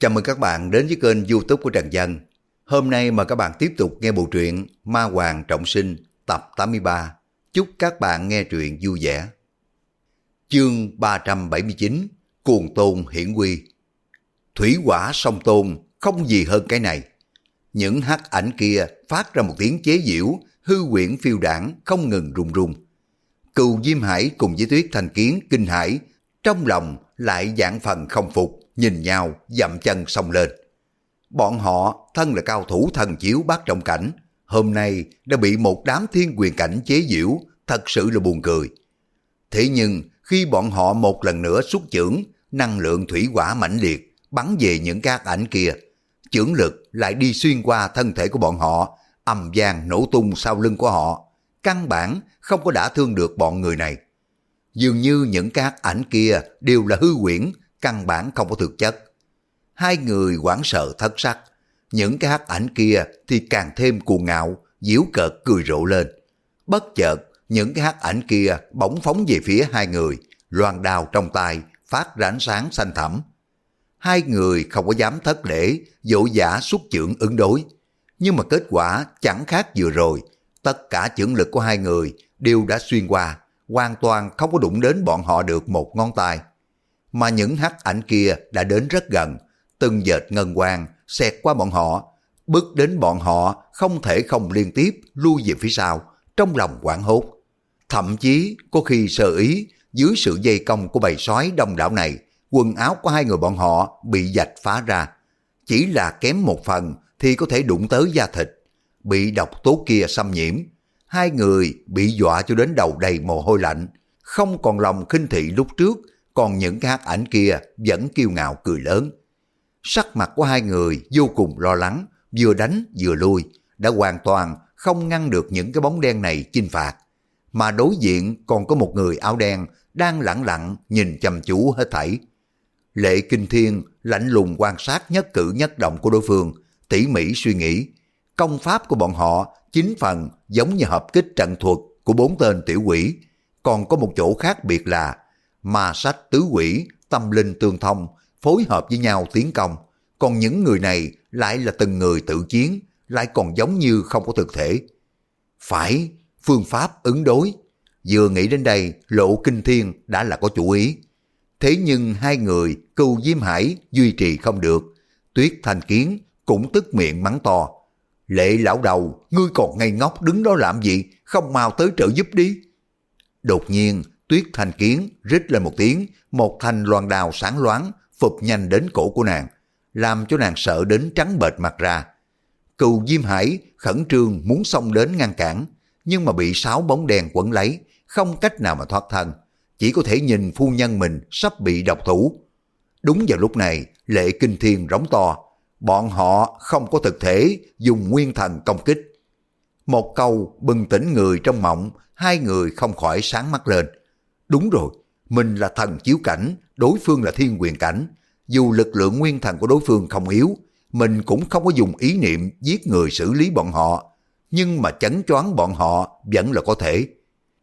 Chào mừng các bạn đến với kênh youtube của Trần Dân. Hôm nay mời các bạn tiếp tục nghe bộ truyện Ma Hoàng Trọng Sinh tập 83. Chúc các bạn nghe truyện vui vẻ. Chương 379 Cuồng Tôn Hiển Quy Thủy quả sông Tôn không gì hơn cái này. Những hắc ảnh kia phát ra một tiếng chế giễu, hư quyển phiêu đảng không ngừng rung rung. Cừu Diêm Hải cùng với Tuyết Thành Kiến kinh hải, trong lòng lại dạng phần không phục nhìn nhau dậm chân xông lên. Bọn họ thân là cao thủ thần chiếu bát trọng cảnh, hôm nay đã bị một đám thiên quyền cảnh chế giễu, thật sự là buồn cười. Thế nhưng khi bọn họ một lần nữa xuất chưởng, năng lượng thủy quả mãnh liệt bắn về những các ảnh kia, chưởng lực lại đi xuyên qua thân thể của bọn họ, ầm vang nổ tung sau lưng của họ, căn bản không có đả thương được bọn người này. Dường như những các ảnh kia đều là hư quyển căn bản không có thực chất. Hai người hoảng sợ thất sắc, những cái hắc ảnh kia thì càng thêm cuồng ngạo, diễu cợt cười rộ lên. Bất chợt, những cái hắc ảnh kia bỗng phóng về phía hai người, loan đào trong tay, phát ra ánh sáng xanh thẳm. Hai người không có dám thất lễ, dỗ giả xuất trưởng ứng đối. Nhưng mà kết quả chẳng khác vừa rồi, tất cả trưởng lực của hai người đều đã xuyên qua, hoàn toàn không có đụng đến bọn họ được một ngón tay mà những hắc ảnh kia đã đến rất gần, từng dệt ngân quang xẹt qua bọn họ, bước đến bọn họ không thể không liên tiếp lui về phía sau, trong lòng quảng hốt. Thậm chí có khi sơ ý, dưới sự dây công của bầy sói đông đảo này, quần áo của hai người bọn họ bị dạch phá ra. Chỉ là kém một phần thì có thể đụng tới da thịt, bị độc tố kia xâm nhiễm. Hai người bị dọa cho đến đầu đầy mồ hôi lạnh, không còn lòng khinh thị lúc trước còn những cái hát ảnh kia vẫn kiêu ngạo cười lớn. Sắc mặt của hai người vô cùng lo lắng, vừa đánh vừa lui, đã hoàn toàn không ngăn được những cái bóng đen này chinh phạt. Mà đối diện còn có một người áo đen đang lặng lặng nhìn chăm chú hết thảy. Lệ Kinh Thiên lạnh lùng quan sát nhất cử nhất động của đối phương, tỉ mỉ suy nghĩ. Công pháp của bọn họ chính phần giống như hợp kích trận thuật của bốn tên tiểu quỷ, còn có một chỗ khác biệt là ma sách tứ quỷ, tâm linh tương thông, phối hợp với nhau tiến công. Còn những người này lại là từng người tự chiến, lại còn giống như không có thực thể. Phải, phương pháp ứng đối. Vừa nghĩ đến đây, lộ kinh thiên đã là có chủ ý. Thế nhưng hai người, cưu diêm hải, duy trì không được. Tuyết thành kiến cũng tức miệng mắng to. Lệ lão đầu, ngươi còn ngây ngốc đứng đó làm gì, không mau tới trợ giúp đi. Đột nhiên, Tuyết Thanh Kiến rít lên một tiếng, một thanh loan đào sáng loáng phục nhanh đến cổ của nàng, làm cho nàng sợ đến trắng bệch mặt ra. Cừu Diêm Hải khẩn trương muốn xông đến ngăn cản, nhưng mà bị sáu bóng đèn quấn lấy, không cách nào mà thoát thân, chỉ có thể nhìn phu nhân mình sắp bị độc thủ. Đúng vào lúc này, lệ kinh thiên rống to, bọn họ không có thực thể dùng nguyên thần công kích. Một câu bừng tỉnh người trong mộng, hai người không khỏi sáng mắt lên. Đúng rồi, mình là thần chiếu cảnh, đối phương là thiên quyền cảnh. Dù lực lượng nguyên thần của đối phương không yếu, mình cũng không có dùng ý niệm giết người xử lý bọn họ. Nhưng mà chấn choáng bọn họ vẫn là có thể.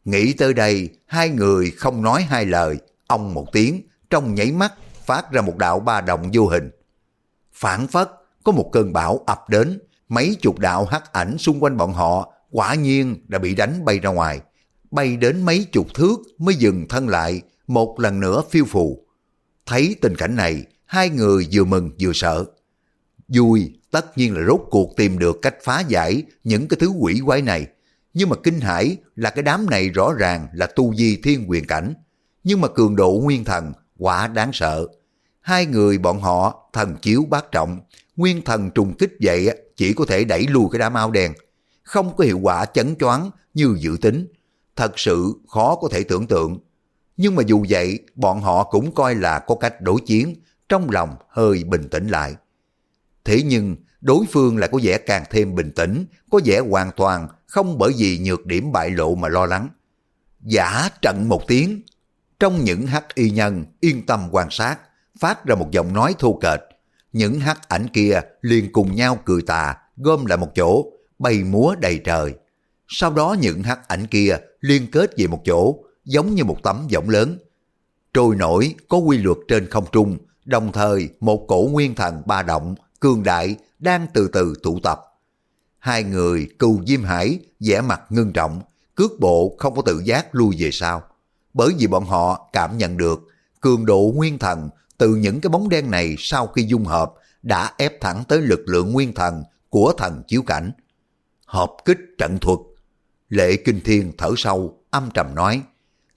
Nghĩ tới đây, hai người không nói hai lời, ông một tiếng, trong nháy mắt phát ra một đạo ba đồng vô hình. Phản phất, có một cơn bão ập đến, mấy chục đạo hắc ảnh xung quanh bọn họ quả nhiên đã bị đánh bay ra ngoài bay đến mấy chục thước mới dừng thân lại, một lần nữa phiêu phù. Thấy tình cảnh này, hai người vừa mừng vừa sợ. Vui, tất nhiên là rốt cuộc tìm được cách phá giải những cái thứ quỷ quái này. Nhưng mà kinh hãi là cái đám này rõ ràng là tu di thiên quyền cảnh. Nhưng mà cường độ nguyên thần quả đáng sợ. Hai người bọn họ thần chiếu bát trọng, nguyên thần trùng kích vậy chỉ có thể đẩy lùi cái đám ao đen. Không có hiệu quả chấn choáng như dự tính thật sự khó có thể tưởng tượng. Nhưng mà dù vậy, bọn họ cũng coi là có cách đối chiến, trong lòng hơi bình tĩnh lại. Thế nhưng, đối phương lại có vẻ càng thêm bình tĩnh, có vẻ hoàn toàn không bởi vì nhược điểm bại lộ mà lo lắng. Giả trận một tiếng, trong những hắc y nhân yên tâm quan sát, phát ra một giọng nói thô kệch. Những hắc ảnh kia liền cùng nhau cười tà, gom lại một chỗ, bay múa đầy trời. Sau đó những hắc ảnh kia liên kết về một chỗ, giống như một tấm võng lớn. Trôi nổi có quy luật trên không trung, Đồng thời một cổ nguyên thần ba động, cường đại đang từ từ tụ tập. Hai người cừu Diêm Hải vẻ mặt ngưng trọng, cước bộ không có tự giác lui về sau. Bởi vì bọn họ cảm nhận được cường độ nguyên thần từ những cái bóng đen này sau khi dung hợp đã ép thẳng tới lực lượng nguyên thần của thần chiếu cảnh. Hợp kích trận thuật. Lệ Kinh Thiên thở sâu, âm trầm nói.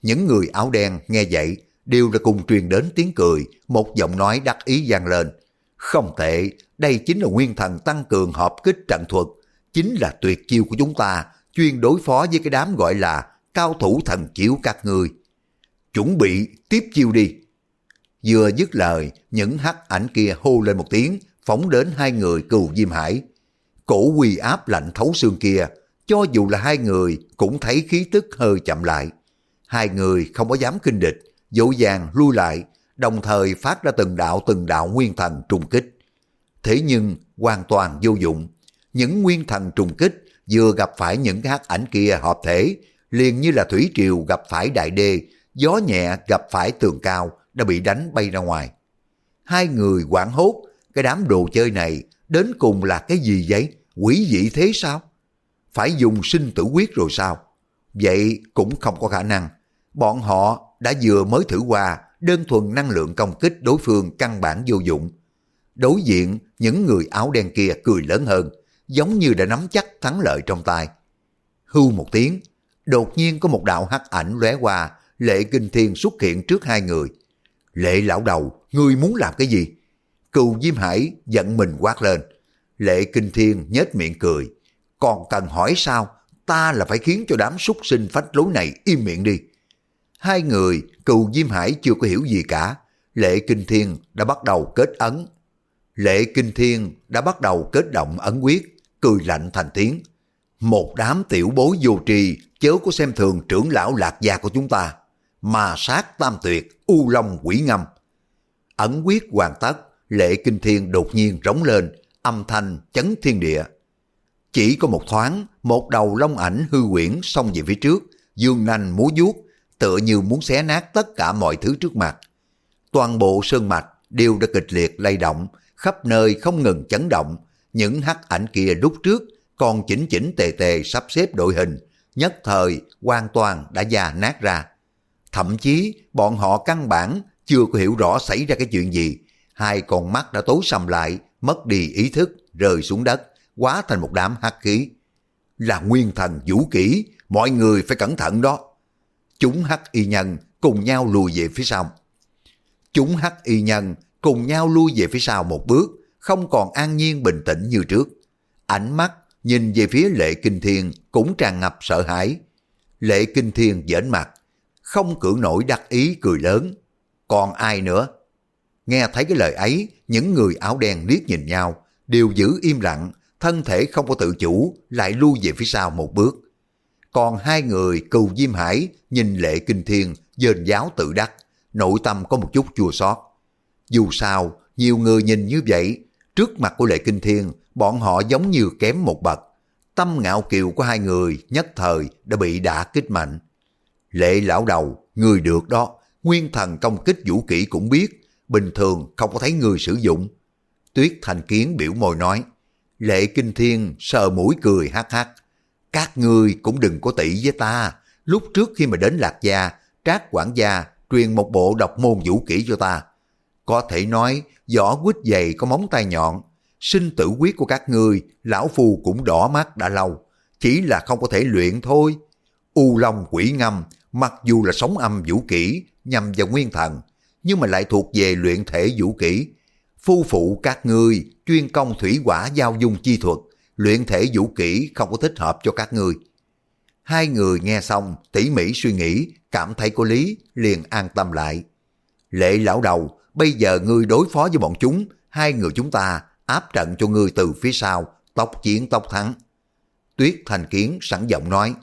Những người áo đen nghe vậy đều là cùng truyền đến tiếng cười, một giọng nói đắc ý vang lên. Không tệ, đây chính là nguyên thần tăng cường hợp kích trận thuật, chính là tuyệt chiêu của chúng ta, chuyên đối phó với cái đám gọi là cao thủ thần chiếu các người Chuẩn bị tiếp chiêu đi. Vừa dứt lời, những hắc ảnh kia hô lên một tiếng, phóng đến hai người cừu Diêm Hải. Cổ quy áp lạnh thấu xương kia, cho dù là hai người cũng thấy khí tức hơi chậm lại. Hai người không có dám kinh địch, dỗ dàng lui lại, đồng thời phát ra từng đạo từng đạo nguyên thần trùng kích. Thế nhưng hoàn toàn vô dụng. Những nguyên thần trùng kích vừa gặp phải những hắc ảnh kia hợp thể, liền như là thủy triều gặp phải đại đê, gió nhẹ gặp phải tường cao, đã bị đánh bay ra ngoài. Hai người quảng hốt, cái đám đồ chơi này đến cùng là cái gì vậy? Quỷ dị thế sao? Phải dùng sinh tử quyết rồi sao? Vậy cũng không có khả năng. Bọn họ đã vừa mới thử qua đơn thuần năng lượng công kích đối phương căn bản vô dụng. Đối diện, những người áo đen kia cười lớn hơn, giống như đã nắm chắc thắng lợi trong tay. Hưu một tiếng, đột nhiên có một đạo hắc ảnh lóe qua, lệ kinh thiên xuất hiện trước hai người. Lệ lão đầu, ngươi muốn làm cái gì? Cừu Diêm Hải giận mình quát lên. Lệ kinh thiên nhếch miệng cười. Còn cần hỏi sao? Ta là phải khiến cho đám súc sinh phách lối này im miệng đi. Hai người, cừu Diêm Hải chưa có hiểu gì cả. Lệ Kinh Thiên đã bắt đầu kết ấn. Lệ Kinh Thiên đã bắt đầu kết động ấn quyết, cười lạnh thành tiếng. Một đám tiểu bối vô trì chớ có xem thường trưởng lão lạc gia của chúng ta. Mà sát tam tuyệt, u long quỷ ngâm. Ấn quyết hoàn tất, Lệ Kinh Thiên đột nhiên rống lên, âm thanh chấn thiên địa. Chỉ có một thoáng, một đầu long ảnh hư quyển xông về phía trước, dương nanh múa vuốt, tựa như muốn xé nát tất cả mọi thứ trước mặt. Toàn bộ sơn mạch đều đã kịch liệt lay động, khắp nơi không ngừng chấn động. Những hắc ảnh kia lúc trước còn chỉnh chỉnh tề tề sắp xếp đội hình, nhất thời hoàn toàn đã già nát ra. Thậm chí bọn họ căn bản chưa có hiểu rõ xảy ra cái chuyện gì. Hai con mắt đã tối sầm lại, mất đi ý thức, rơi xuống đất, hóa thành một đám hắc khí. Là nguyên thần vũ kỹ, mọi người phải cẩn thận đó chúng hắc y nhân cùng nhau lùi về phía sau. Chúng hắc y nhân cùng nhau lui về phía sau một bước, không còn an nhiên bình tĩnh như trước. Ánh mắt nhìn về phía lệ kinh thiên cũng tràn ngập sợ hãi. Lệ kinh thiên giỡn mặt, không cưỡng nổi đắc ý cười lớn. Còn ai nữa? Nghe thấy cái lời ấy, những người áo đen liếc nhìn nhau, đều giữ im lặng, thân thể không có tự chủ, lại lui về phía sau một bước. Còn hai người cừu Diêm Hải nhìn lệ kinh thiên, dền giáo tự đắc, nội tâm có một chút chua xót. Dù sao, nhiều người nhìn như vậy, trước mặt của lệ kinh thiên, bọn họ giống như kém một bậc. Tâm ngạo kiều của hai người nhất thời đã bị đả kích mạnh. Lệ lão đầu, người được đó, nguyên thần công kích vũ kỹ cũng biết, bình thường không có thấy người sử dụng. Tuyết thành kiến biểu môi nói, lệ kinh thiên sờ mũi cười hát hát. Các ngươi cũng đừng có tỷ với ta. Lúc trước khi mà đến Lạc Gia, Trác quản gia truyền một bộ độc môn vũ kỹ cho ta. Có thể nói, võ quýt dày có móng tay nhọn. Sinh tử quyết của các ngươi, lão phu cũng đỏ mắt đã lâu. Chỉ là không có thể luyện thôi. U Long quỷ ngâm, mặc dù là sống âm vũ kỹ, nhằm vào nguyên thần, nhưng mà lại thuộc về luyện thể vũ kỹ. Phu phụ các ngươi chuyên công thủy quả giao dung chi thuật, luyện thể vũ kỹ không có thích hợp cho các ngươi. Hai người nghe xong, tỉ mỉ suy nghĩ, cảm thấy có lý, liền an tâm lại. Lệ lão đầu, bây giờ ngươi đối phó với bọn chúng, hai người chúng ta áp trận cho ngươi từ phía sau, tốc chiến tốc thắng. Tuyết thành kiến sẵn giọng nói,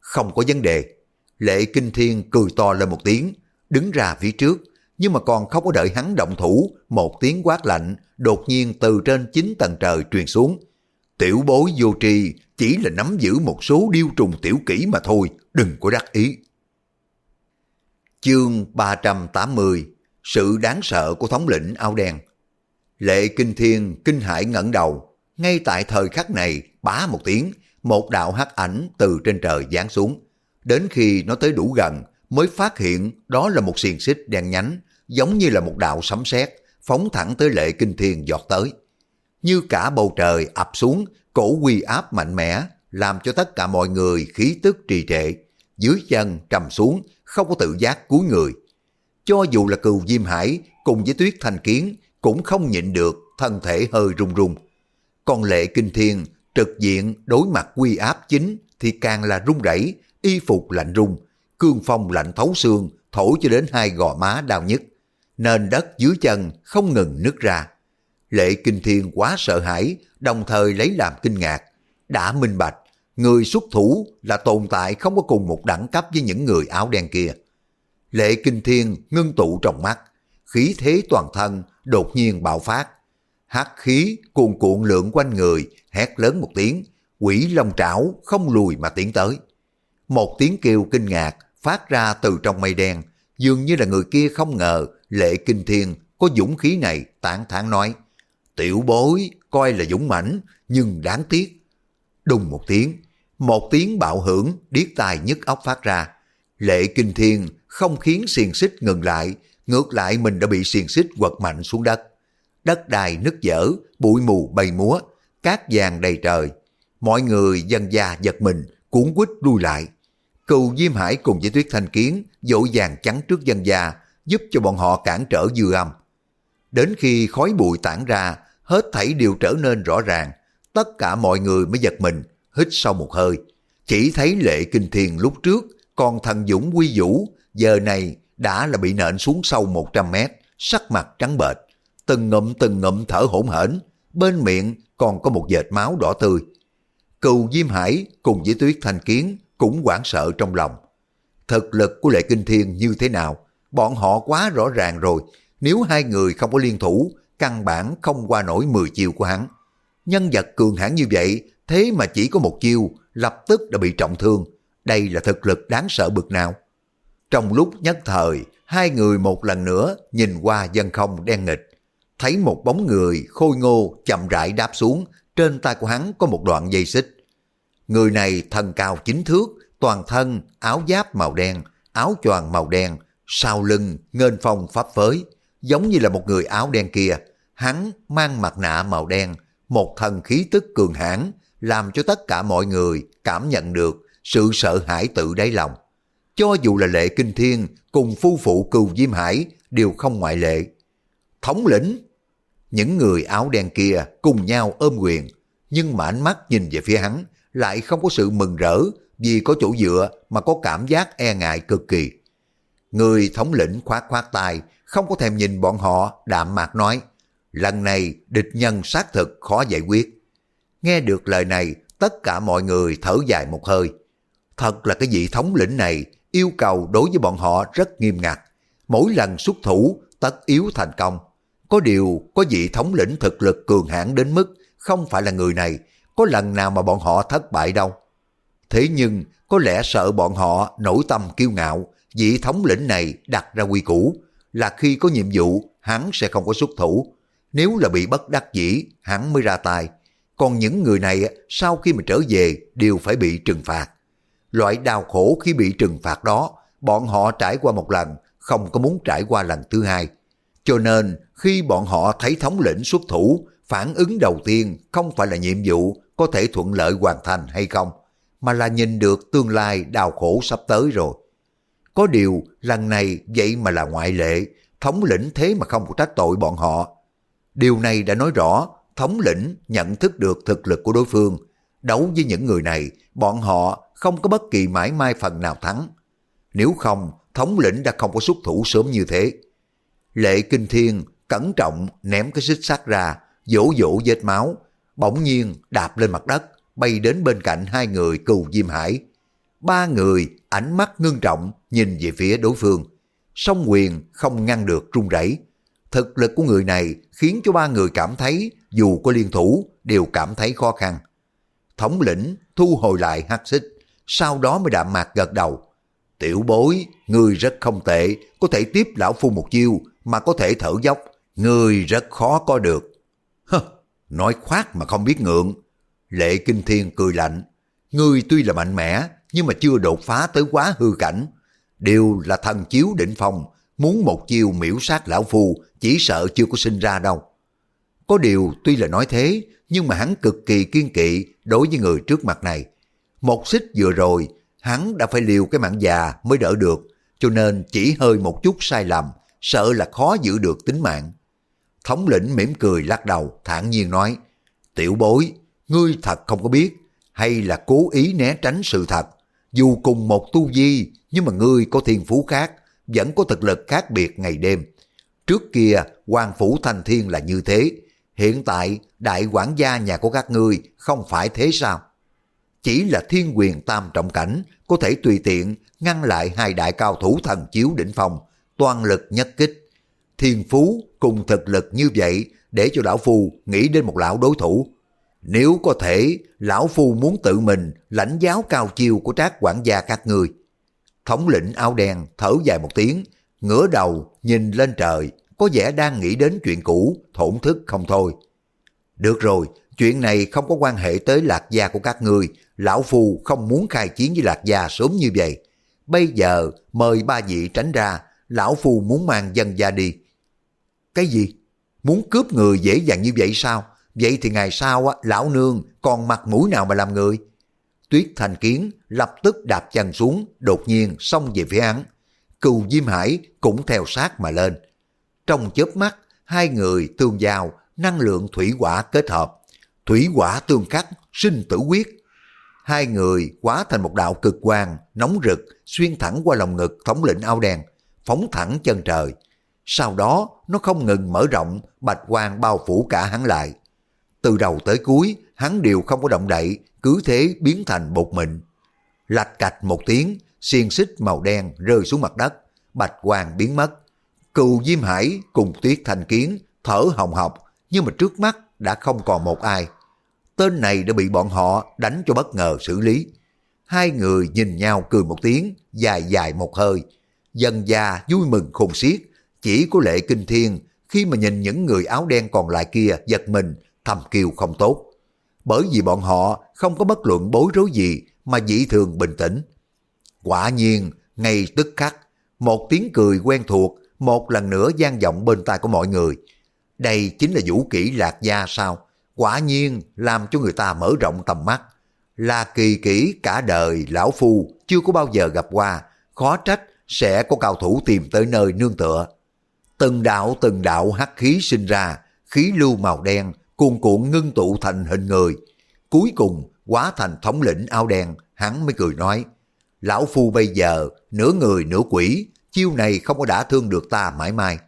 không có vấn đề. Lệ kinh thiên cười to lên một tiếng, đứng ra phía trước, nhưng mà còn không có đợi hắn động thủ, một tiếng quát lạnh đột nhiên từ trên chín tầng trời truyền xuống, Tiểu bối vô tri chỉ là nắm giữ một số điêu trùng tiểu kỹ mà thôi, đừng có đắc ý. Chương 380 sự đáng sợ của thống lĩnh ao đen. Lệ Kinh Thiên kinh hãi ngẩng đầu, ngay tại thời khắc này bá một tiếng, một đạo hắc ảnh từ trên trời giáng xuống. Đến khi nó tới đủ gần mới phát hiện đó là một xiềng xích đen nhánh, giống như là một đạo sấm sét phóng thẳng tới Lệ Kinh Thiên giọt tới. Như cả bầu trời ập xuống, cổ quy áp mạnh mẽ, làm cho tất cả mọi người khí tức trì trệ, dưới chân trầm xuống, không có tự giác cúi người. Cho dù là cừu Diêm Hải cùng với Tuyết Thanh Kiến cũng không nhịn được, thân thể hơi run run. Còn Lệ Kinh Thiên trực diện đối mặt quy áp chính thì càng là run rẩy, y phục lạnh run, cương phong lạnh thấu xương, thổi cho đến hai gò má đau nhức. Nền đất dưới chân không ngừng nứt ra. Lệ Kinh Thiên quá sợ hãi, đồng thời lấy làm kinh ngạc. Đã minh bạch, người xuất thủ là tồn tại không có cùng một đẳng cấp với những người áo đen kia. Lệ Kinh Thiên ngưng tụ trong mắt, khí thế toàn thân đột nhiên bạo phát. hắc khí cuồn cuộn lượn quanh người, hét lớn một tiếng, quỷ long trảo không lùi mà tiến tới. Một tiếng kêu kinh ngạc phát ra từ trong mây đen, dường như là người kia không ngờ Lệ Kinh Thiên có dũng khí này tán thán nói. Tiểu bối coi là dũng mãnh nhưng đáng tiếc. Đùng một tiếng, một tiếng bạo hưởng điếc tai nhức óc phát ra. Lệ Kinh Thiên không khiến xiềng xích ngừng lại, ngược lại mình đã bị xiềng xích quật mạnh xuống đất. Đất đai nứt dở, bụi mù bay múa, cát vàng đầy trời. Mọi người dân già giật mình, cuốn quýt đuôi lại. Cừu Diêm Hải cùng với Tuyết Thanh Kiến dỗ dàng chắn trước dân già, giúp cho bọn họ cản trở dư âm. Đến khi khói bụi tản ra, hết thảy đều trở nên rõ ràng. Tất cả mọi người mới giật mình, hít sâu một hơi. Chỉ thấy lệ kinh thiền lúc trước, còn thần dũng quy vũ, giờ này đã là bị nện xuống sâu 100 mét, sắc mặt trắng bệch, từng ngụm từng ngụm thở hổn hển, bên miệng còn có một vệt máu đỏ tươi. Cừu Diêm Hải cùng với Tuyết Thanh Kiến cũng hoảng sợ trong lòng. Thực lực của Lệ Kinh Thiên như thế nào, bọn họ quá rõ ràng rồi, nếu hai người không có liên thủ, căn bản không qua nổi 10 chiêu của hắn. Nhân vật cường hãn như vậy, thế mà chỉ có một chiêu, lập tức đã bị trọng thương. Đây là thực lực đáng sợ bực nào. Trong lúc nhất thời, hai người một lần nữa nhìn qua dân không đen nghịch. Thấy một bóng người khôi ngô chậm rãi đáp xuống, trên tay của hắn có một đoạn dây xích. Người này thân cao chính thước, toàn thân áo giáp màu đen, áo choàng màu đen, sau lưng ngên phong pháp phới, giống như là một người áo đen kia. Hắn mang mặt nạ màu đen, một thần khí tức cường hãn làm cho tất cả mọi người cảm nhận được sự sợ hãi tự đáy lòng. Cho dù là lệ kinh thiên cùng phu phụ cừu Diêm Hải đều không ngoại lệ. Thống lĩnh! Những người áo đen kia cùng nhau ôm quyền, nhưng mà ánh mắt nhìn về phía hắn lại không có sự mừng rỡ vì có chỗ dựa mà có cảm giác e ngại cực kỳ. Người thống lĩnh khoát khoát tài không có thèm nhìn bọn họ, đạm mạc nói, lần này địch nhân xác thực khó giải quyết. Nghe được lời này, tất cả mọi người thở dài một hơi. Thật là cái vị thống lĩnh này yêu cầu đối với bọn họ rất nghiêm ngặt. Mỗi lần xuất thủ tất yếu thành công. Có điều có vị thống lĩnh thực lực cường hãn đến mức không phải là người này, có lần nào mà bọn họ thất bại đâu. Thế nhưng có lẽ sợ bọn họ nổi tâm kiêu ngạo, vị thống lĩnh này đặt ra quy củ là khi có nhiệm vụ hắn sẽ không có xuất thủ. Nếu là bị bất đắc dĩ, hắn mới ra tay. Còn những người này sau khi mà trở về đều phải bị trừng phạt. Loại đau khổ khi bị trừng phạt đó, bọn họ trải qua một lần, không có muốn trải qua lần thứ hai. Cho nên khi bọn họ thấy thống lĩnh xuất thủ, phản ứng đầu tiên không phải là nhiệm vụ có thể thuận lợi hoàn thành hay không, mà là nhìn được tương lai đau khổ sắp tới rồi. Có điều lần này vậy mà là ngoại lệ, thống lĩnh thế mà không có trách tội bọn họ. Điều này đã nói rõ thống lĩnh nhận thức được thực lực của đối phương. Đấu với những người này, bọn họ không có bất kỳ mãi mai phần nào thắng. Nếu không, thống lĩnh đã không có xuất thủ sớm như thế. Lệ Kinh Thiên cẩn trọng ném cái xích sắt ra, dỗ dỗ vết máu, bỗng nhiên đạp lên mặt đất, bay đến bên cạnh hai người cừu Diêm Hải. Ba người ánh mắt ngưng trọng nhìn về phía đối phương. Song quyền không ngăn được run rẩy. Thực lực của người này khiến cho ba người cảm thấy dù có liên thủ đều cảm thấy khó khăn. Thống lĩnh thu hồi lại hắc xích, sau đó mới đạm mạc gật đầu. Tiểu bối, người rất không tệ, có thể tiếp lão phu một chiêu, mà có thể thở dốc, người rất khó có được. Hơ, nói khoác mà không biết ngượng. Lệ Kinh Thiên cười lạnh. Ngươi tuy là mạnh mẽ, nhưng mà chưa đột phá tới quá hư cảnh. Đều là thần chiếu định phong, muốn một chiêu miễu sát lão phu chỉ sợ chưa có sinh ra đâu. Có điều tuy là nói thế, nhưng mà hắn cực kỳ kiên kỵ đối với người trước mặt này. Một xích vừa rồi, hắn đã phải liều cái mạng già mới đỡ được, cho nên chỉ hơi một chút sai lầm, sợ là khó giữ được tính mạng. Thống lĩnh mỉm cười lắc đầu, thản nhiên nói, tiểu bối, ngươi thật không có biết, hay là cố ý né tránh sự thật. Dù cùng một tu vi, nhưng mà ngươi có thiên phú khác, vẫn có thực lực khác biệt ngày đêm. Trước kia, hoàng phủ thành thiên là như thế, hiện tại đại quản gia nhà của các ngươi không phải thế sao? Chỉ là thiên quyền tam trọng cảnh, có thể tùy tiện ngăn lại hai đại cao thủ thần chiếu đỉnh phòng toàn lực nhất kích. Thiên phú cùng thực lực như vậy để cho lão phù nghĩ đến một lão đối thủ. Nếu có thể, lão phu muốn tự mình lãnh giáo cao chiêu của trác quản gia các người. Thống lĩnh áo đen thở dài một tiếng, ngửa đầu nhìn lên trời, có vẻ đang nghĩ đến chuyện cũ, thổn thức không thôi. Được rồi, chuyện này không có quan hệ tới lạc gia của các người, lão phu không muốn khai chiến với lạc gia sớm như vậy. Bây giờ mời ba vị tránh ra, lão phu muốn mang dân gia đi. Cái gì? Muốn cướp người dễ dàng như vậy sao? Vậy thì ngày sau á, lão nương còn mặt mũi nào mà làm người? Tuyết Thành Kiến lập tức đạp chân xuống, đột nhiên xông về phía hắn. Cừu Diêm Hải cũng theo sát mà lên. Trong chớp mắt, hai người tương giao, năng lượng thủy quả kết hợp. Thủy quả tương khắc, sinh tử quyết. Hai người quá thành một đạo cực quang, nóng rực, xuyên thẳng qua lòng ngực thống lĩnh ao đen, phóng thẳng chân trời. Sau đó, nó không ngừng mở rộng, bạch quang bao phủ cả hắn lại. Từ đầu tới cuối, hắn đều không có động đậy, cứ thế biến thành bột mịn. Lạch cạch một tiếng, xiên xích màu đen rơi xuống mặt đất, bạch quang biến mất. Cừu Diêm Hải cùng Tuyết Thành Kiến thở hồng hộc, nhưng mà trước mắt đã không còn một ai. Tên này đã bị bọn họ đánh cho bất ngờ xử lý. Hai người nhìn nhau cười một tiếng, dài dài một hơi. Dần già vui mừng khôn xiết, chỉ có lệ kinh thiên khi mà nhìn những người áo đen còn lại kia giật mình, thầm kiều không tốt. Bởi vì bọn họ không có bất luận bối rối gì mà dị thường bình tĩnh. Quả nhiên, ngay tức khắc, một tiếng cười quen thuộc một lần nữa gian vọng bên tai của mọi người. Đây chính là vũ kỹ lạc gia sao? Quả nhiên làm cho người ta mở rộng tầm mắt. Là kỳ kỹ cả đời lão phu chưa có bao giờ gặp qua, khó trách sẽ có cao thủ tìm tới nơi nương tựa. Từng đạo từng đạo hắc khí sinh ra, khí lưu màu đen, cuồn cuộn ngưng tụ thành hình người. Cuối cùng, quá thành thống lĩnh áo đen, hắn mới cười nói, Lão Phu bây giờ, nửa người nửa quỷ, chiêu này không có đã thương được ta mãi mãi.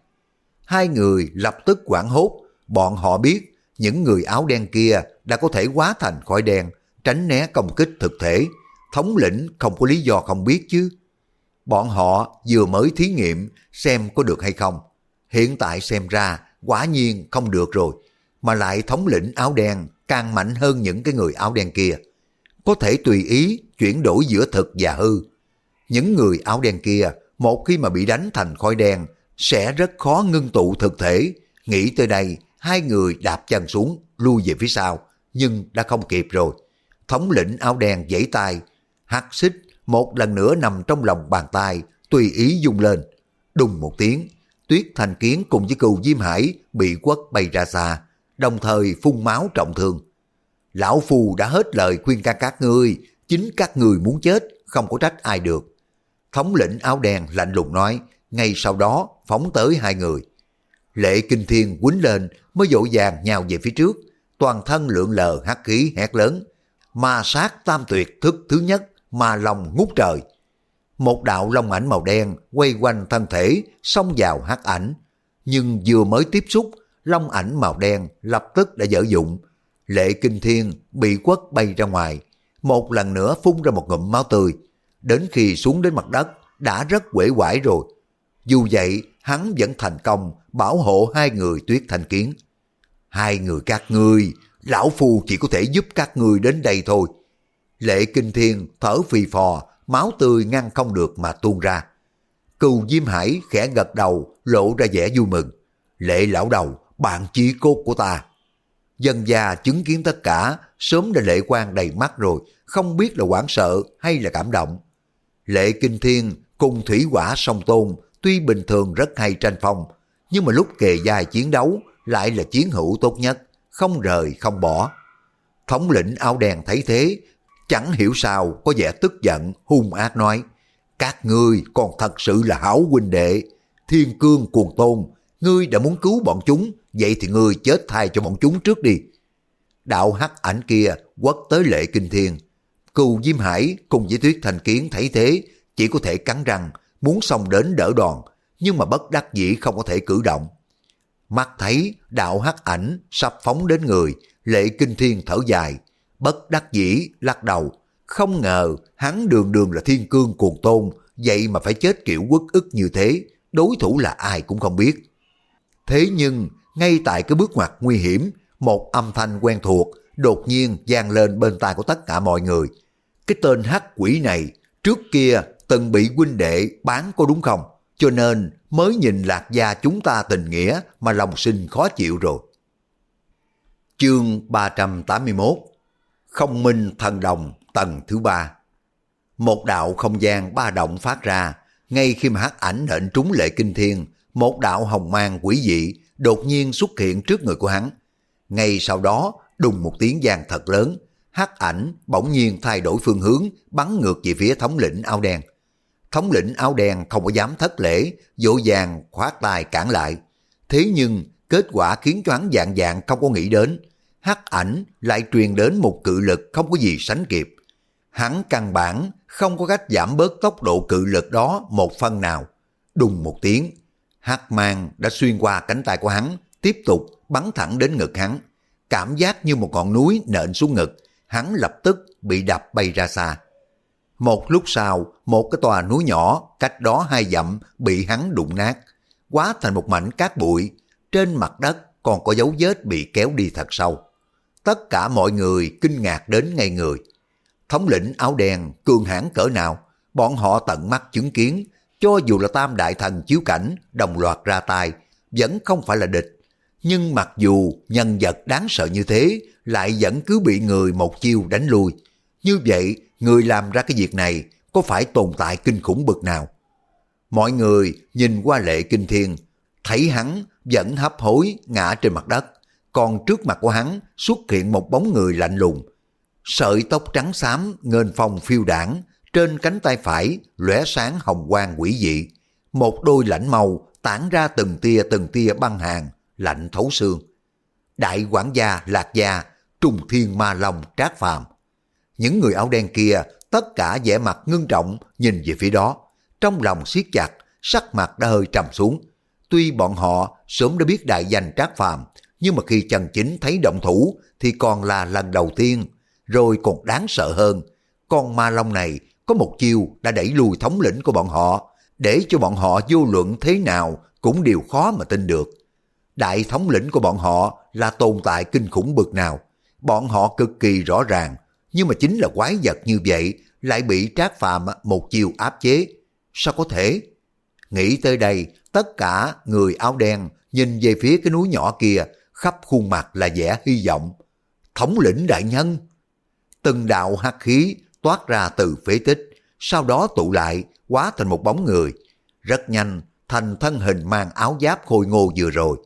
Hai người lập tức quảng hốt, bọn họ biết những người áo đen kia đã có thể hóa thành khói đen, tránh né công kích thực thể. Thống lĩnh không có lý do không biết chứ. Bọn họ vừa mới thí nghiệm xem có được hay không. Hiện tại xem ra quả nhiên không được rồi. Mà lại thống lĩnh áo đen càng mạnh hơn những cái người áo đen kia. Có thể tùy ý chuyển đổi giữa thực và hư. Những người áo đen kia một khi mà bị đánh thành khói đen sẽ rất khó ngưng tụ thực thể. Nghĩ tới đây, hai người đạp chân xuống, lui về phía sau, nhưng đã không kịp rồi. Thống lĩnh áo đen giãy tay, hắt xích một lần nữa nằm trong lòng bàn tay, tùy ý dung lên. Đùng một tiếng, tuyết thành kiến cùng với cừu diêm hải bị quất bay ra xa, đồng thời phun máu trọng thương. Lão Phù đã hết lời khuyên can các ngươi, chính các người muốn chết, không có trách ai được. Thống lĩnh áo đen lạnh lùng nói, ngay sau đó phóng tới hai người. Lệ Kinh Thiên quýnh lên mới dội vàng nhào về phía trước, toàn thân lượng lờ hắc khí hét lớn. Ma sát tam tuyệt thức thứ nhất, ma lòng ngút trời. Một đạo long ảnh màu đen quay quanh thân thể, xông vào hắc ảnh. Nhưng vừa mới tiếp xúc, long ảnh màu đen lập tức đã dở dụng. Lệ Kinh Thiên bị quất bay ra ngoài, một lần nữa phun ra một ngụm máu tươi. Đến khi xuống đến mặt đất, đã rất quể quải rồi. Dù vậy, hắn vẫn thành công bảo hộ hai người tuyết thanh kiến. Hai người các ngươi, lão phu chỉ có thể giúp các ngươi đến đây thôi. Lệ kinh thiên thở phì phò, máu tươi ngăn không được mà tuôn ra. Cừu Diêm Hải khẽ gật đầu, lộ ra vẻ vui mừng. Lệ lão đầu, bạn chí cốt của ta. Dân già chứng kiến tất cả, sớm đã lệ quan đầy mắt rồi, không biết là hoảng sợ hay là cảm động. Lệ Kinh Thiên cùng Thủy Quả Song Tôn tuy bình thường rất hay tranh phong, nhưng mà lúc kề dài chiến đấu lại là chiến hữu tốt nhất, không rời không bỏ. Thống lĩnh áo đen thấy thế, chẳng hiểu sao có vẻ tức giận, hung ác nói, các ngươi còn thật sự là hảo huynh đệ, thiên cương cuồng tôn, ngươi đã muốn cứu bọn chúng, vậy thì ngươi chết thay cho bọn chúng trước đi. Đạo hắc ảnh kia quất tới lệ kinh thiên. Cừu Diêm Hải cùng với Tuyết Thành Kiến thấy thế, chỉ có thể cắn răng, muốn xông đến đỡ đòn, nhưng mà bất đắc dĩ không có thể cử động. Mắt thấy đạo hắc ảnh sắp phóng đến người, lệ kinh thiên thở dài, bất đắc dĩ lắc đầu. Không ngờ hắn đường đường là thiên cương cuồng tôn, vậy mà phải chết kiểu quất ức như thế, đối thủ là ai cũng không biết. Thế nhưng, ngay tại cái bước ngoặt nguy hiểm, một âm thanh quen thuộc đột nhiên vang lên bên tai của tất cả mọi người. Cái tên hắc quỷ này trước kia từng bị huynh đệ bán có đúng không? Cho nên mới nhìn lạc gia chúng ta tình nghĩa mà lòng sinh khó chịu rồi. Chương 381 Không minh thần đồng tầng thứ ba Một đạo không gian ba động phát ra, ngay khi mà hắc ảnh nện trúng lệ kinh thiên, một đạo hồng mang quỷ dị đột nhiên xuất hiện trước người của hắn. Ngay sau đó, đùng một tiếng giang thật lớn, hắc ảnh bỗng nhiên thay đổi phương hướng, bắn ngược về phía thống lĩnh áo đen. Thống lĩnh áo đen không có dám thất lễ, dỗ dàng khoát tay cản lại. Thế nhưng, kết quả khiến cho hắn dạng dạng không có nghĩ đến. Hắc ảnh lại truyền đến một cự lực không có gì sánh kịp. Hắn căn bản không có cách giảm bớt tốc độ cự lực đó một phân nào. Đùng một tiếng, hắc mang đã xuyên qua cánh tay của hắn, tiếp tục bắn thẳng đến ngực hắn. Cảm giác như một ngọn núi nện xuống ngực, hắn lập tức bị đập bay ra xa. Một lúc sau, một cái tòa núi nhỏ cách đó hai dặm bị hắn đụng nát, quá thành một mảnh cát bụi. Trên mặt đất còn có dấu vết bị kéo đi thật sâu. Tất cả mọi người kinh ngạc đến ngay người. Thống lĩnh áo đen cường hãn cỡ nào, bọn họ tận mắt chứng kiến, cho dù là tam đại thần chiếu cảnh đồng loạt ra tay, vẫn không phải là địch. Nhưng mặc dù nhân vật đáng sợ như thế, lại vẫn cứ bị người một chiêu đánh lui. Như vậy, người làm ra cái việc này có phải tồn tại kinh khủng bực nào? Mọi người nhìn qua lệ kinh thiên, thấy hắn vẫn hấp hối ngã trên mặt đất, còn trước mặt của hắn xuất hiện một bóng người lạnh lùng. Sợi tóc trắng xám ngên phong phiêu đảng, trên cánh tay phải lóe sáng hồng quang quỷ dị. Một đôi lãnh màu tản ra từng tia từng tia băng hàng, lạnh thấu xương. Đại quản gia Lạc Gia, Trùng Thiên Ma Long Trác Phàm những người áo đen kia tất cả vẻ mặt ngưng trọng nhìn về phía đó. Trong lòng siết chặt, sắc mặt đã hơi trầm xuống. Tuy bọn họ sớm đã biết đại danh Trác Phàm, nhưng mà khi chân chính thấy động thủ thì còn là lần đầu tiên, rồi còn đáng sợ hơn. Con ma long này có một chiêu đã đẩy lùi thống lĩnh của bọn họ, để cho bọn họ vô luận thế nào cũng đều khó mà tin được. Đại thống lĩnh của bọn họ là tồn tại kinh khủng bực nào. Bọn họ cực kỳ rõ ràng nhưng mà chính là quái vật như vậy lại bị trác phàm một chiều áp chế. Sao có thể? Nghĩ tới đây, tất cả người áo đen nhìn về phía cái núi nhỏ kia, khắp khuôn mặt là vẻ hy vọng. Thống lĩnh đại nhân! Từng đạo hắc khí toát ra từ phế tích, sau đó tụ lại, hóa thành một bóng người. Rất nhanh, thành thân hình mang áo giáp khôi ngô vừa rồi.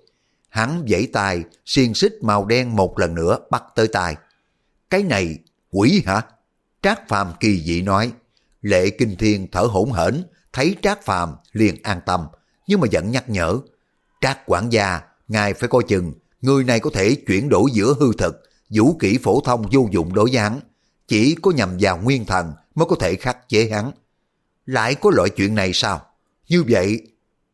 Hắn dãy tay, xiên xích màu đen một lần nữa bắt tới tay. Cái này Quỷ hả? Trác Phàm kỳ dị nói. Lệ Kinh Thiên thở hổn hển, thấy Trác Phàm liền an tâm, nhưng mà vẫn nhắc nhở. Trác quản gia, ngài phải coi chừng, người này có thể chuyển đổi giữa hư thực, vũ kỹ phổ thông vô dụng đối với hắn. Chỉ có nhằm vào nguyên thần mới có thể khắc chế hắn. Lại có loại chuyện này sao? Như vậy,